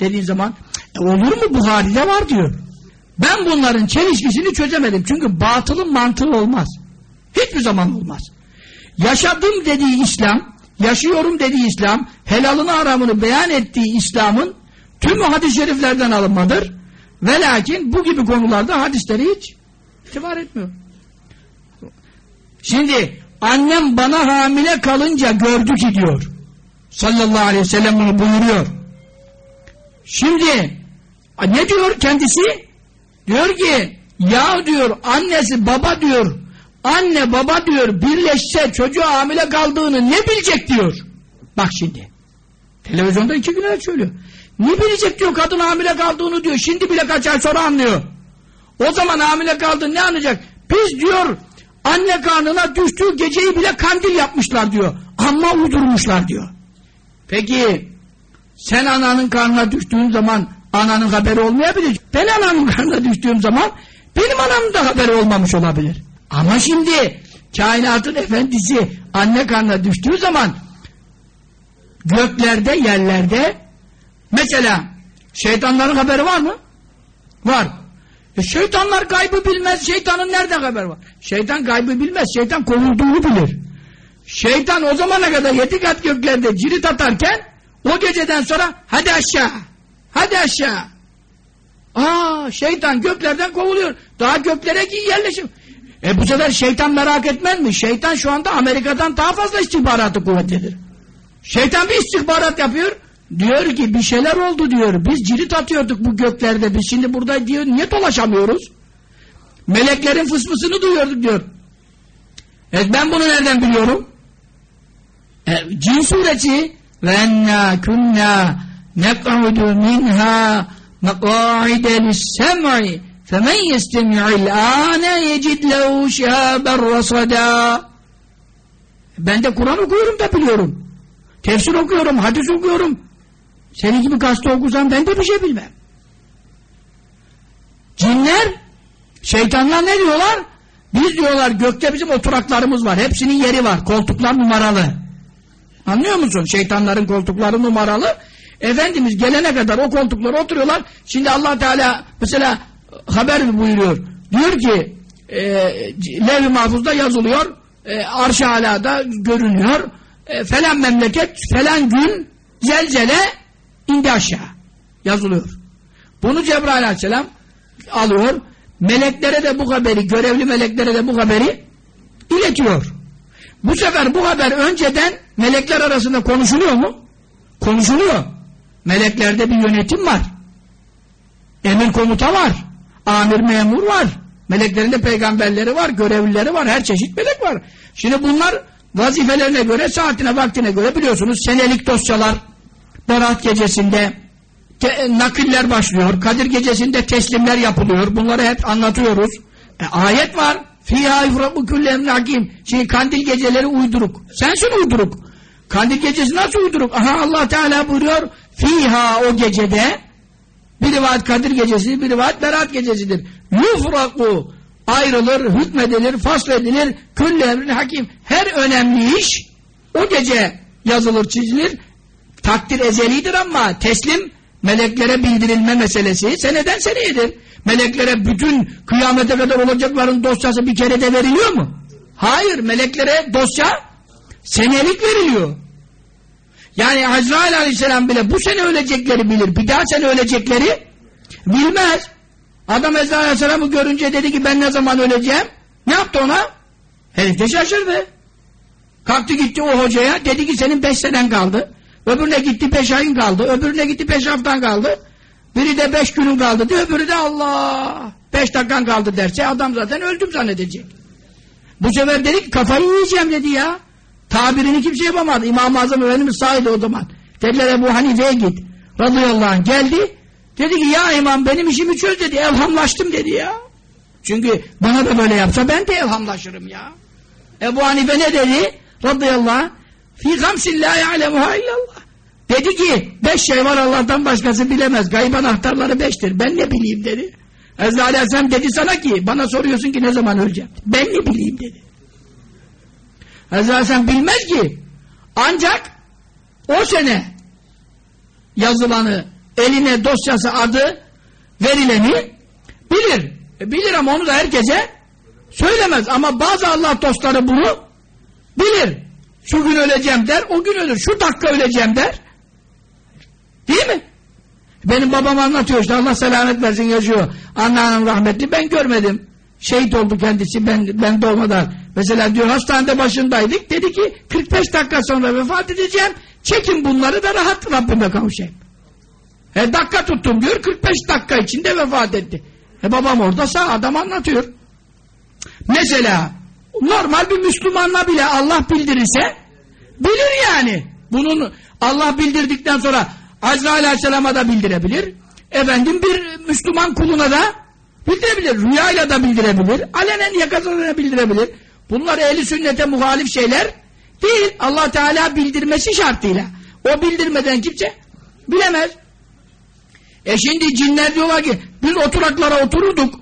Dediğin zaman e, olur mu Buhari'de var diyor. Ben bunların çelişkisini çözemedim. Çünkü batılın mantığı olmaz. Hiçbir zaman olmaz. Yaşadım dediği İslam, yaşıyorum dediği İslam, helalını haramını beyan ettiği İslam'ın tüm hadis-i şeriflerden alınmadır. Ve lakin bu gibi konularda hadisleri hiç itibar etmiyor. Şimdi annem bana hamile kalınca gördü ki diyor. Sallallahu aleyhi ve sellem bunu buyuruyor. Şimdi ne diyor kendisi? Diyor ki ya diyor annesi baba diyor anne baba diyor birleşse çocuğa hamile kaldığını ne bilecek diyor. Bak şimdi. Televizyonda iki gün evvel söylüyor. Ne bilecek diyor kadın hamile kaldığını diyor. Şimdi bile kaç ay sonra anlıyor. O zaman hamile kaldığını ne anlayacak? Biz diyor anne karnına düştüğü geceyi bile kandil yapmışlar diyor. Amma uydurmuşlar diyor. Peki sen ananın karnına düştüğün zaman ananın haberi olmayabilir. Ben ananın karnına düştüğüm zaman benim anamın da haberi olmamış olabilir. Ama şimdi kainatın efendisi anne karnına düştüğü zaman göklerde yerlerde mesela şeytanların haberi var mı? Var. E şeytanlar gaybı bilmez. Şeytanın nerede haber var? Şeytan gaybı bilmez. Şeytan kovulduğunu bilir. Şeytan o zamana kadar yedi kat göklerde cirit atarken o geceden sonra hadi aşağı. Hadi aşağı. Aa şeytan göklerden kovuluyor. Daha göklere yerleşim. E bu sefer şeytan merak etmez mi? Şeytan şu anda Amerika'dan daha fazla istihbaratı kuvvetlidir. Şeytan bir istihbarat yapıyor. Diyor ki bir şeyler oldu diyor. Biz cirit atıyorduk bu göklerde. Biz şimdi burada diyor niye dolaşamıyoruz? Meleklerin fısfısını duyuyorduk diyor. E ben bunu nereden biliyorum? E, Cin suresi ve enna kunna nek'udu minha mek'aide lissem'i femen yestemi'il âne yecid lehu şihâben rasada ben de Kur'an okuyorum da biliyorum. Tefsir okuyorum, hadis okuyorum. Senin gibi gazete okusam ben de bir şey bilmem. Cinler, şeytanlar ne diyorlar? Biz diyorlar gökte bizim oturaklarımız var. Hepsinin yeri var. Koltuklar numaralı. Anlıyor musun? Şeytanların koltukları numaralı. Efendimiz gelene kadar o koltuklara oturuyorlar. Şimdi allah Teala mesela haber buyuruyor. Diyor ki e, Lev-i Mahfuz'da yazılıyor. E, Arş-ı Ala'da görünüyor. E, falan memleket falan gün zelzele indi aşağı. Yazılıyor. Bunu Cebrail aleyhisselam alıyor. Meleklere de bu haberi, görevli meleklere de bu haberi iletiyor. Bu sefer bu haber önceden melekler arasında konuşuluyor mu? Konuşuluyor. Meleklerde bir yönetim var. Emir komuta var. Amir memur var. Meleklerin de peygamberleri var, görevlileri var, her çeşit melek var. Şimdi bunlar vazifelerine göre, saatine, vaktine göre biliyorsunuz senelik dosyalar Berat gecesinde te, nakiller başlıyor. Kadir gecesinde teslimler yapılıyor. Bunları hep anlatıyoruz. E, ayet var. Fîhâ ifrabu küllem hakim. Şimdi kandil geceleri uyduruk. Sensin uyduruk. Kandil gecesi nasıl uyduruk? Aha Allah Teala buyuruyor. Fiha o gecede bir rivayet Kadir gecesi, bir rivayet Berat gecesidir. Yufraku ayrılır, hükmedilir, fasledilir. Külle emrin hakim. Her önemli iş o gece yazılır, çizilir. Takdir ezelidir ama teslim meleklere bildirilme meselesi seneden seneyedir. Meleklere bütün kıyamete kadar olacakların dosyası bir kere de veriliyor mu? Hayır, meleklere dosya senelik veriliyor. Yani Azrail aleyhisselam bile bu sene ölecekleri bilir. Bir daha sene ölecekleri bilmez. Adam Azrail aleyhisselamı görünce dedi ki ben ne zaman öleceğim? Ne yaptı ona? Herif de şaşırdı. Kalktı gitti o hocaya dedi ki senin beş senen kaldı. Öbürüne gitti beş ayın kaldı. Öbürüne gitti beş haftan kaldı. Biri de beş günün kaldı diyor. Öbürü de Allah beş dakikan kaldı derse adam zaten öldüm zannedecek. Bu sefer dedi ki kafayı yiyeceğim dedi ya. Tabirini kimse yapamadı. İmam-ı Azam Efendimiz sahildi o zaman. Dediler Ebu Hanife'ye git. Radıyallahu anh geldi. Dedi ki ya imam benim işimi çöz dedi. Elhamlaştım dedi ya. Çünkü bana da böyle yapsa ben de elhamlaşırım ya. Ebu Hanife ne dedi? Radıyallahu anh. Fî gamsin la ya'lemuha illallah. Dedi ki beş şey var Allah'tan başkası bilemez. Gayb anahtarları beştir. Ben ne bileyim dedi. Ezra Aleyhisselam dedi sana ki bana soruyorsun ki ne zaman öleceğim. Ben ne bileyim dedi. Aleyhisselam bilmez ki ancak o sene yazılanı eline dosyası adı verileni bilir. E bilir ama onu da herkese söylemez. Ama bazı Allah dostları bunu bilir. Şu gün öleceğim der, o gün ölür. Şu dakika öleceğim der. Değil mi? Benim babam anlatıyor işte Allah selamet versin yaşıyor. Anneannem rahmetli ben görmedim. Şehit oldu kendisi ben, ben doğmadan. Mesela diyor hastanede başındaydık. Dedi ki 45 dakika sonra vefat edeceğim. Çekin bunları da rahat Rabbime kavuşayım. E dakika tuttum diyor 45 dakika içinde vefat etti. E babam orada sağ adam anlatıyor. Mesela normal bir Müslümanla bile Allah bildirirse bilir yani. Bunun Allah bildirdikten sonra Azrail Aleyhisselam'a da bildirebilir. Efendim bir Müslüman kuluna da bildirebilir. Rüyayla da bildirebilir. Alenen yakasına bildirebilir. Bunlar ehli sünnete muhalif şeyler değil. Allah Teala bildirmesi şartıyla. O bildirmeden kimse bilemez. E şimdi cinler diyorlar ki biz oturaklara otururduk.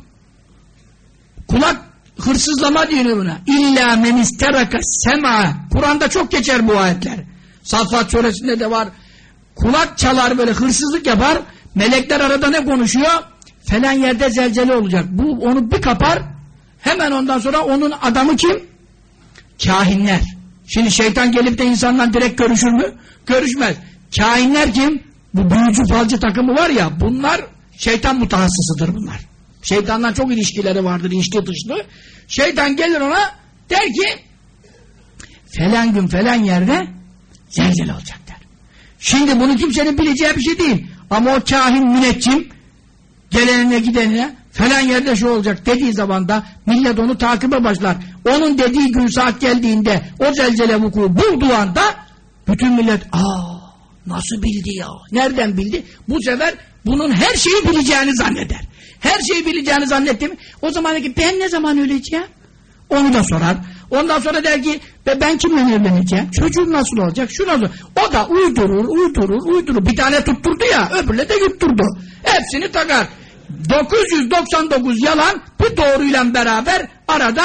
Kulak hırsızlama diyor buna. İlla men isteraka sema. Kur'an'da çok geçer bu ayetler. Saffat suresinde de var. Kulak çalar böyle hırsızlık yapar. Melekler arada ne konuşuyor? Falan yerde zelzele olacak. Bu onu bir kapar. Hemen ondan sonra onun adamı kim? Kahinler. Şimdi şeytan gelip de insanla direkt görüşür mü? Görüşmez. Kahinler kim? Bu büyücü falcı takımı var ya bunlar şeytan mutahassısıdır bunlar. Şeytandan çok ilişkileri vardır içli dışlı. Şeytan gelir ona der ki falan gün falan yerde zelzele olacak der. Şimdi bunu kimsenin bileceği bir şey değil. Ama o kahin müneccim gelenine gidenine falan yerde şu olacak dediği zaman da millet onu takibe başlar. Onun dediği gün saat geldiğinde o zelzele vuku bulduğu anda bütün millet aa nasıl bildi ya? Nereden bildi? Bu sefer bunun her şeyi bileceğini zanneder. Her şeyi bileceğini zannetti mi? O zaman ki ben ne zaman öleceğim? Onu da sorar. Ondan sonra der ki ben kimle evleneceğim? Çocuğum nasıl olacak? Şu nasıl? O da uydurur, uydurur, uydurur. Bir tane tutturdu ya, öbürle de yutturdu. Hepsini takar. 999 yalan bir doğruyla beraber arada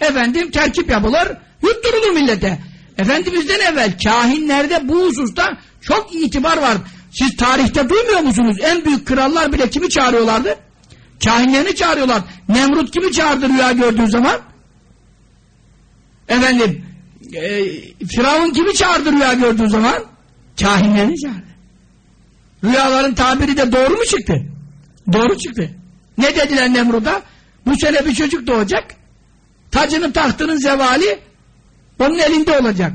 efendim terkip yapılır, yutturulur millete. Efendimizden evvel kahinlerde bu hususta çok itibar var. Siz tarihte duymuyor musunuz? En büyük krallar bile kimi çağırıyorlardı? Kahinlerini çağırıyorlar. Nemrut kimi çağırdı rüya gördüğü zaman? Efendim e, Firavun kimi çağırdı rüya gördüğü zaman? Kahinlerini çağırdı. Rüyaların tabiri de doğru mu çıktı? Doğru çıktı. Ne dediler Nemrut'a? Bu sene bir çocuk doğacak. Tacının tahtının zevali onun elinde olacak.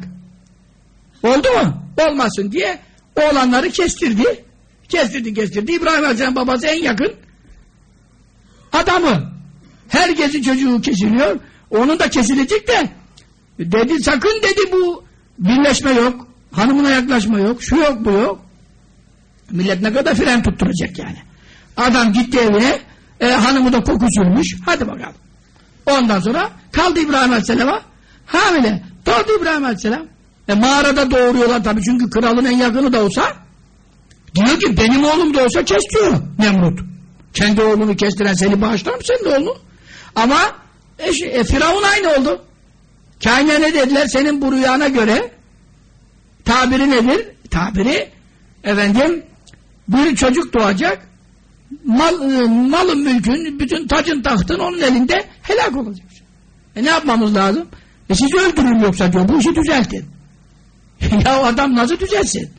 Oldu mu? Olmasın diye oğlanları kestirdi. Kestirdi kestirdi. İbrahim Aleyhisselam babası en yakın adamı. Herkesin çocuğu kesiliyor. Onun da kesilecek de dedi sakın dedi bu birleşme yok. Hanımına yaklaşma yok. Şu yok bu yok. Millet ne kadar fren tutturacak yani. Adam gitti evine e, hanımı da koku sürmüş. Hadi bakalım. Ondan sonra kaldı İbrahim Aleyhisselam'a hamile. Doğdu İbrahim Aleyhisselam. E mağarada doğuruyorlar tabii çünkü kralın en yakını da olsa diyor ki benim oğlum da olsa kes Nemrut. Kendi oğlunu kestiren seni bağışlar mı senin oğlunu? Ama e, e, Firavun aynı oldu. Kainler ne dediler? Senin bu rüyana göre tabiri nedir? Tabiri efendim bir çocuk doğacak mal, e, malın mülkün bütün tacın tahtın onun elinde helak olacak. E ne yapmamız lazım? E sizi öldürün yoksa diyor bu işi düzeltin. ya adam nasıl düzelsin?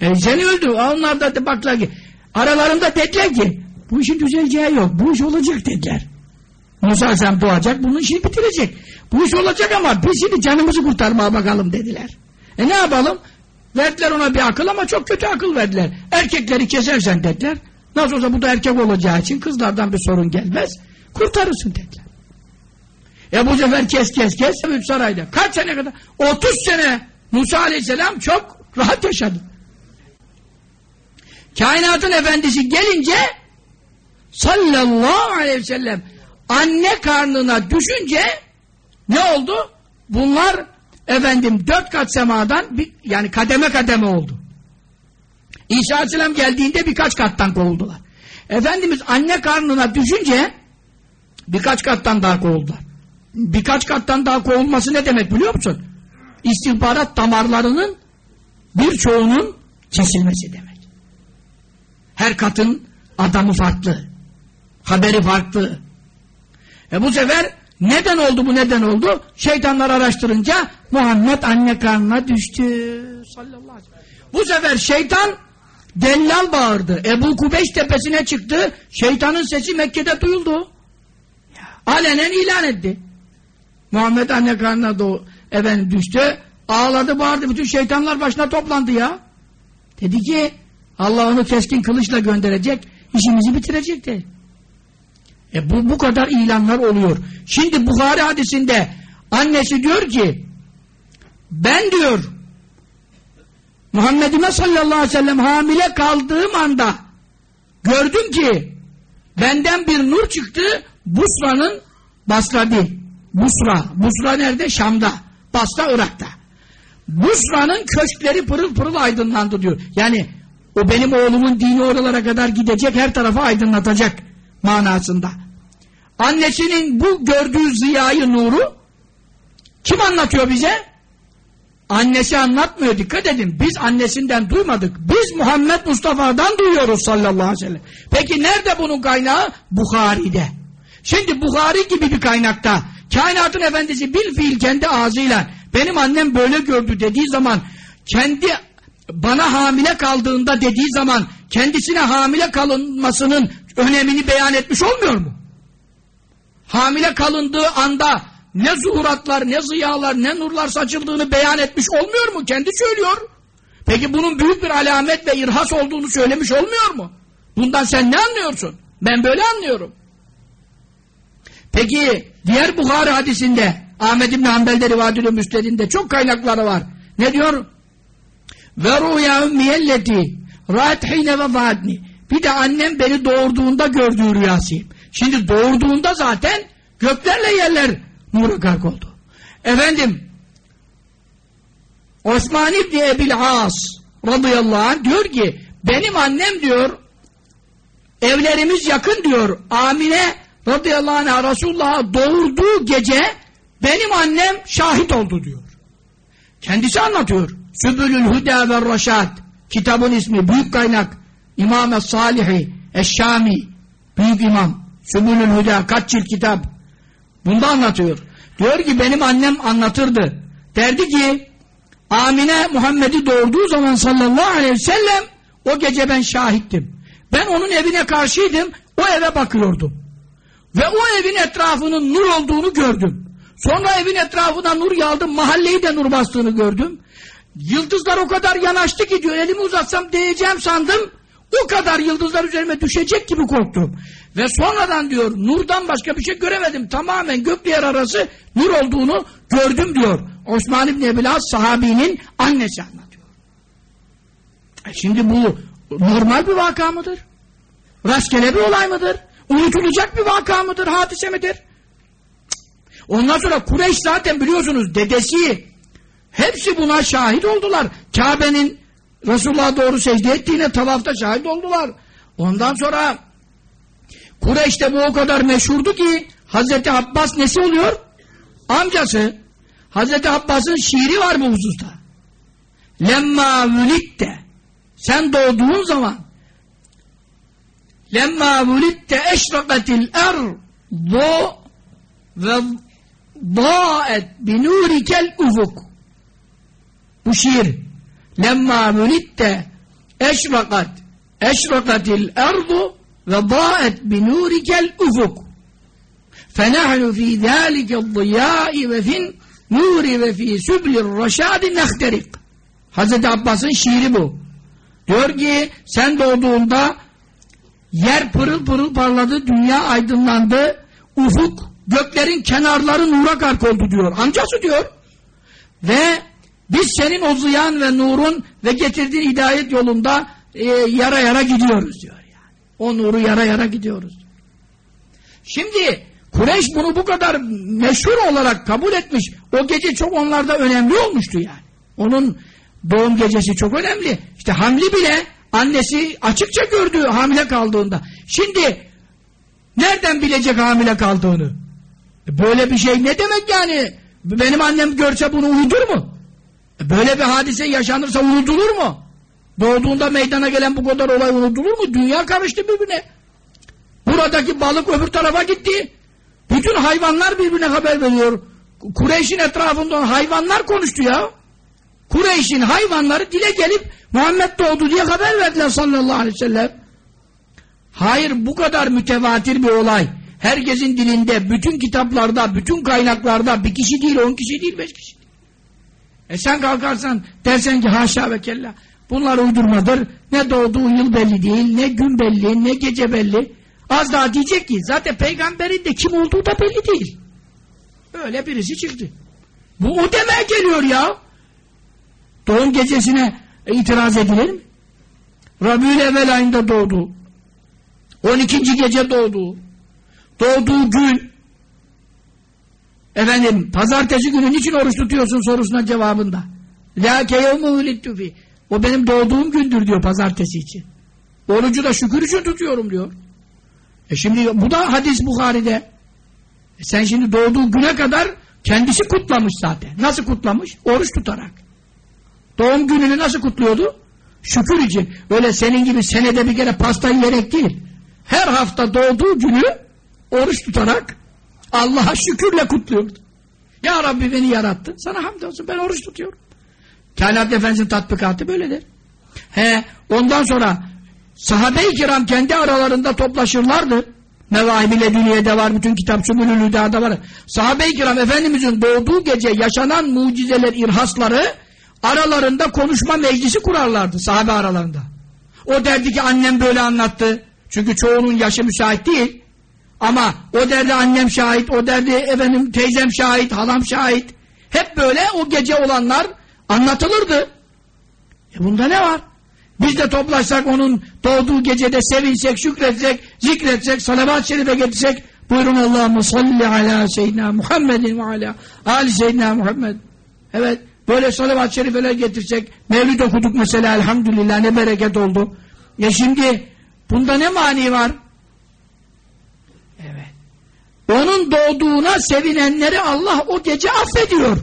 E seni öldür. Onlar da baklar ki aralarında dediler ki bu işin düzeleceği yok. Bu iş olacak dediler. Musa Aleyhisselam doğacak, bunun işini bitirecek. Bu iş olacak ama biz şimdi canımızı kurtarmaya bakalım dediler. E ne yapalım? Verdiler ona bir akıl ama çok kötü akıl verdiler. Erkekleri kesersen dediler. Nasıl olsa bu da erkek olacağı için kızlardan bir sorun gelmez. Kurtarırsın dediler. E bu sefer kes kes kes. Sarayda. Kaç sene kadar? 30 sene Musa Aleyhisselam çok rahat yaşadı. Kainatın efendisi gelince sallallahu aleyhi ve sellem anne karnına düşünce ne oldu? Bunlar efendim dört kat semadan bir, yani kademe kademe oldu. İsa aleyhisselam geldiğinde birkaç kattan kovuldular. Efendimiz anne karnına düşünce birkaç kattan daha kovuldular. Birkaç kattan daha kovulması ne demek biliyor musun? İstihbarat damarlarının birçoğunun kesilmesi demek. Her katın adamı farklı. Haberi farklı. E bu sefer neden oldu bu neden oldu? Şeytanlar araştırınca Muhammed anne karnına düştü. Bu sefer şeytan dellal bağırdı. Ebu Kubeş tepesine çıktı. Şeytanın sesi Mekke'de duyuldu. Alenen ilan etti. Muhammed anne karnına doğu, efendim düştü. Ağladı bağırdı. Bütün şeytanlar başına toplandı ya. Dedi ki Allah onu keskin kılıçla gönderecek. işimizi bitirecekti. E bu, bu kadar ilanlar oluyor. Şimdi Bukhari hadisinde annesi diyor ki ben diyor Muhammed'ime sallallahu aleyhi ve sellem hamile kaldığım anda gördüm ki benden bir nur çıktı Busra'nın Basra değil. Busra. Busra nerede? Şam'da. Basra Irak'ta. Busra'nın köşkleri pırıl pırıl aydınlandı diyor. Yani o benim oğlumun dini oralara kadar gidecek her tarafı aydınlatacak manasında. Annesinin bu gördüğü ziyayı nuru kim anlatıyor bize? Annesi anlatmıyor dikkat edin. Biz annesinden duymadık. Biz Muhammed Mustafa'dan duyuyoruz sallallahu aleyhi ve sellem. Peki nerede bunun kaynağı? Bukhari'de. Şimdi Bukhari gibi bir kaynakta kainatın efendisi bil fiil kendi ağzıyla benim annem böyle gördü dediği zaman kendi bana hamile kaldığında dediği zaman kendisine hamile kalınmasının önemini beyan etmiş olmuyor mu? Hamile kalındığı anda ne zuhuratlar, ne ziyalar, ne nurlar saçıldığını beyan etmiş olmuyor mu? Kendi söylüyor. Peki bunun büyük bir alamet ve irhas olduğunu söylemiş olmuyor mu? Bundan sen ne anlıyorsun? Ben böyle anlıyorum. Peki diğer Bukhari hadisinde Ahmed İbni Hanbel'de rivayetülü müstedinde çok kaynakları var. Ne diyor? Ve rüya ümmiyelleti rahat hine ve vaadni. Bir de annem beni doğurduğunda gördüğü rüyasıyım. Şimdi doğurduğunda zaten göklerle yerler nura gark oldu. Efendim Osman İbni Ebil As radıyallahu anh diyor ki benim annem diyor evlerimiz yakın diyor Amine radıyallahu anh Resulullah'a doğurduğu gece benim annem şahit oldu diyor. Kendisi anlatıyor. Sübülül Huda ve Raşad kitabın ismi büyük kaynak İmam Salihi Eşşami büyük imam Sübülül Huda kaç cilt kitap bunda anlatıyor. Diyor ki benim annem anlatırdı. Derdi ki Amine Muhammed'i doğurduğu zaman sallallahu aleyhi ve sellem o gece ben şahittim. Ben onun evine karşıydım. O eve bakıyordum. Ve o evin etrafının nur olduğunu gördüm. Sonra evin etrafına nur yağdım. Mahalleyi de nur bastığını gördüm. Yıldızlar o kadar yanaştı ki diyor elimi uzatsam değeceğim sandım. O kadar yıldızlar üzerime düşecek gibi korktum. Ve sonradan diyor nurdan başka bir şey göremedim. Tamamen gök yer arası nur olduğunu gördüm diyor. Osman İbni Ebilas sahabinin annesi anlatıyor. E şimdi bu normal bir vaka mıdır? Rastgele bir olay mıdır? Unutulacak bir vaka mıdır? Hadise midir? Ondan sonra Kureyş zaten biliyorsunuz dedesi hepsi buna şahit oldular. Kabe'nin Resulullah doğru secde ettiğine tavafta şahit oldular. Ondan sonra Kureyş'te bu o kadar meşhurdu ki Hazreti Abbas nesi oluyor? Amcası. Hazreti Abbas'ın şiiri var bu hususta. Lemma vülitte sen doğduğun zaman lemma vülitte eşrakatil erdu ve dâet binûrikel ufuk bu şiir lemma vülitte eşrakat eşrakatil erdu ve dâet binûrikel ufuk. Fenahnu fî zâlike ziyâi ve fin nuri ve fî süblir raşâdi nehterik Hazreti Abbas'ın şiiri bu. Diyor ki sen doğduğunda yer pırıl pırıl parladı dünya aydınlandı ufuk göklerin kenarları nura gark oldu diyor. Amcası diyor. Ve biz senin o ziyan ve nurun ve getirdiğin hidayet yolunda e, yara yara gidiyoruz diyor yani. O nuru yara yara gidiyoruz. Şimdi Kureyş bunu bu kadar meşhur olarak kabul etmiş. O gece çok onlarda önemli olmuştu yani. Onun doğum gecesi çok önemli. İşte Hamli bile annesi açıkça gördü hamile kaldığında. Şimdi nereden bilecek hamile kaldığını? E, böyle bir şey ne demek yani? Benim annem görse bunu unutur mu? Böyle bir hadise yaşanırsa unutulur mu? Doğduğunda meydana gelen bu kadar olay unutulur mu? Dünya karıştı birbirine. Buradaki balık öbür tarafa gitti. Bütün hayvanlar birbirine haber veriyor. Kureyş'in etrafında hayvanlar konuştu ya. Kureyş'in hayvanları dile gelip Muhammed doğdu diye haber verdiler sallallahu aleyhi ve sellem. Hayır bu kadar mütevatir bir olay. Herkesin dilinde, bütün kitaplarda, bütün kaynaklarda bir kişi değil, on kişi değil, beş kişi. E sen kalkarsan dersen ki haşa ve kella bunlar uydurmadır. Ne doğduğu yıl belli değil, ne gün belli, ne gece belli. Az daha diyecek ki zaten peygamberin de kim olduğu da belli değil. Öyle birisi çıktı. Bu o demeye geliyor ya. Doğum gecesine itiraz edilir mi? Rabiül evvel ayında doğdu. 12. gece doğdu. Doğduğu gün efendim pazartesi günü niçin oruç tutuyorsun sorusuna cevabında. La keyevmu ulittufi. O benim doğduğum gündür diyor pazartesi için. Orucu da şükür için tutuyorum diyor. E şimdi bu da hadis Bukhari'de. E sen şimdi doğduğu güne kadar kendisi kutlamış zaten. Nasıl kutlamış? Oruç tutarak. Doğum gününü nasıl kutluyordu? Şükür için. Öyle senin gibi senede bir kere pasta yiyerek değil. Her hafta doğduğu günü oruç tutarak Allah'a şükürle kutluyordu. Ya Rabbi beni yarattın. Sana hamdolsun ben oruç tutuyorum. Kainat Efendimiz'in tatbikatı böyledir. He, ondan sonra sahabe-i kiram kendi aralarında toplaşırlardı. Mevahib-i Dünya'da var, bütün kitap Sümülü da var. Sahabe-i kiram Efendimiz'in doğduğu gece yaşanan mucizeler, irhasları aralarında konuşma meclisi kurarlardı sahabe aralarında. O derdi ki annem böyle anlattı. Çünkü çoğunun yaşı müsait değil. Ama o derdi annem şahit, o derdi efendim teyzem şahit, halam şahit. Hep böyle o gece olanlar anlatılırdı. E bunda ne var? Biz de toplaşsak onun doğduğu gecede sevinsek, şükretsek, zikretsek, salavat-ı şerife getirsek buyurun Allah'ıma salli ala seyyidina Muhammedin ve ala ali seyyidina Muhammed. Evet. Böyle salavat-ı şerifeler getirsek, mevlid okuduk mesela elhamdülillah ne bereket oldu. Ya şimdi bunda ne mani var? Onun doğduğuna sevinenleri Allah o gece affediyor.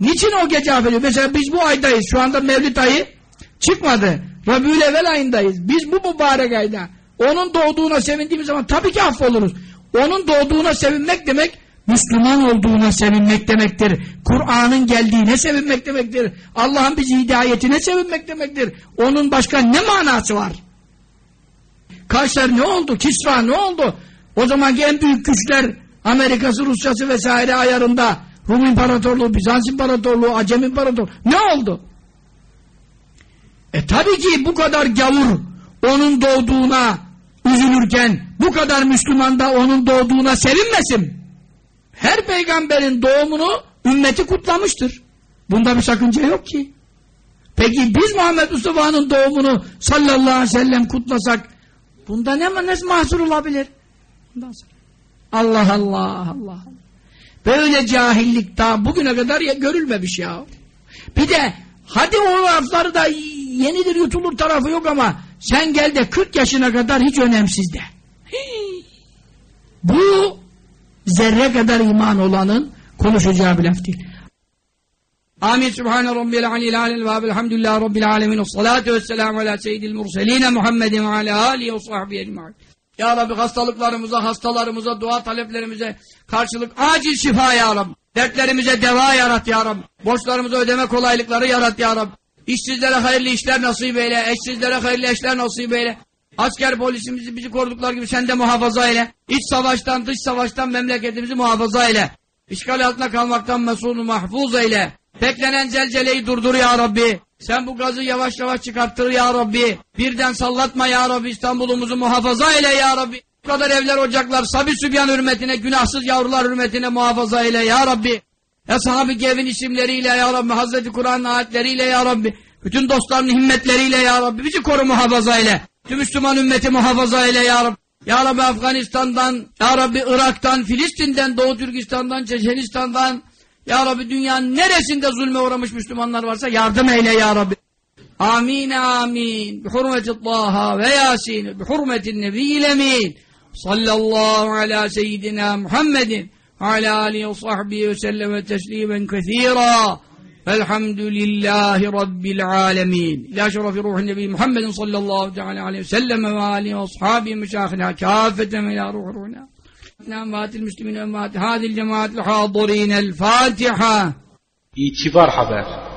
Niçin o gece affediyor? Mesela biz bu aydayız. Şu anda mevlid ayı çıkmadı. Rabiül evvel ayındayız. Biz bu mübarek ayda onun doğduğuna sevindiğimiz zaman tabii ki affoluruz. Onun doğduğuna sevinmek demek Müslüman olduğuna sevinmek demektir. Kur'an'ın geldiğine sevinmek demektir. Allah'ın bizi hidayetine sevinmek demektir. Onun başka ne manası var? Kayseri ne oldu? Kisra ne oldu? O zamanki en büyük güçler Amerika'sı, Rusya'sı vesaire ayarında Rum İmparatorluğu, Bizans İmparatorluğu, Acem İmparatorluğu ne oldu? E tabii ki bu kadar gavur onun doğduğuna üzülürken bu kadar Müslüman da onun doğduğuna sevinmesin. Her peygamberin doğumunu ümmeti kutlamıştır. Bunda bir sakınca yok ki. Peki biz Muhammed Mustafa'nın doğumunu sallallahu aleyhi ve sellem kutlasak bunda ne, ne mahsur olabilir? Bundan sonra. Allah Allah Allah. Böyle cahillik daha bugüne kadar ya, görülmemiş ya. Bir de hadi o lafları da yenidir yutulur tarafı yok ama sen gel de 40 yaşına kadar hiç önemsiz de. Hii. Bu zerre kadar iman olanın konuşacağı bir laf değil. Amin. Subhane Rabbil alil alel ve elhamdülillah Rabbil alemin. Salatu vesselamu ala seyyidil murseline Muhammedin ve ala alihi ve sahbihi ecma'in. Ya Rabbi hastalıklarımıza, hastalarımıza, dua taleplerimize karşılık acil şifa ya Rabbi. Dertlerimize deva yarat ya Rabbi. Borçlarımıza ödeme kolaylıkları yarat ya Rabbi. İşsizlere hayırlı işler nasip eyle. Eşsizlere hayırlı eşler nasip eyle. Asker polisimizi bizi koruduklar gibi sen de muhafaza eyle. İç savaştan dış savaştan memleketimizi muhafaza eyle. İşgal altında kalmaktan mesulü mahfuz eyle. Beklenen zelzeleyi durdur ya Rabbi. Sen bu gazı yavaş yavaş çıkarttır ya Rabbi. Birden sallatma ya Rabbi. İstanbul'umuzu muhafaza eyle ya Rabbi. Bu kadar evler ocaklar sabi sübyan hürmetine günahsız yavrular hürmetine muhafaza eyle ya Rabbi. Eshab-ı Gev'in isimleriyle ya Rabbi. Hazreti Kur'an'ın ayetleriyle ya Rabbi. Bütün dostların himmetleriyle ya Rabbi bizi koru muhafaza eyle. Tüm Müslüman ümmeti muhafaza eyle ya Rabbi. Ya Rabbi Afganistan'dan, Ya Rabbi Irak'tan, Filistin'den, Doğu Türkistan'dan, Çeçenistan'dan, Ya Rabbi dünyanın neresinde zulme uğramış Müslümanlar varsa yardım eyle Ya Rabbi. Amin amin. Bi hurmeti Taha ve Yasin. Bi hurmetin Nebiyyil Emin. Sallallahu ala seyyidina Muhammedin. Ala alihi ve sahbihi ve selleme teslimen kethira. Velhamdülillahi Rabbil alemin. İlâ şerefi ruhun nebi Muhammedin sallallahu aleyhi ve sellem ve alihi ve ashabihi meşâhına kâfeten ve ilâ ruhu ruhuna. Nâmâtil müslümine ve mâtil hâdil cemâtil hâdurînel Fâtiha. İtibar Haber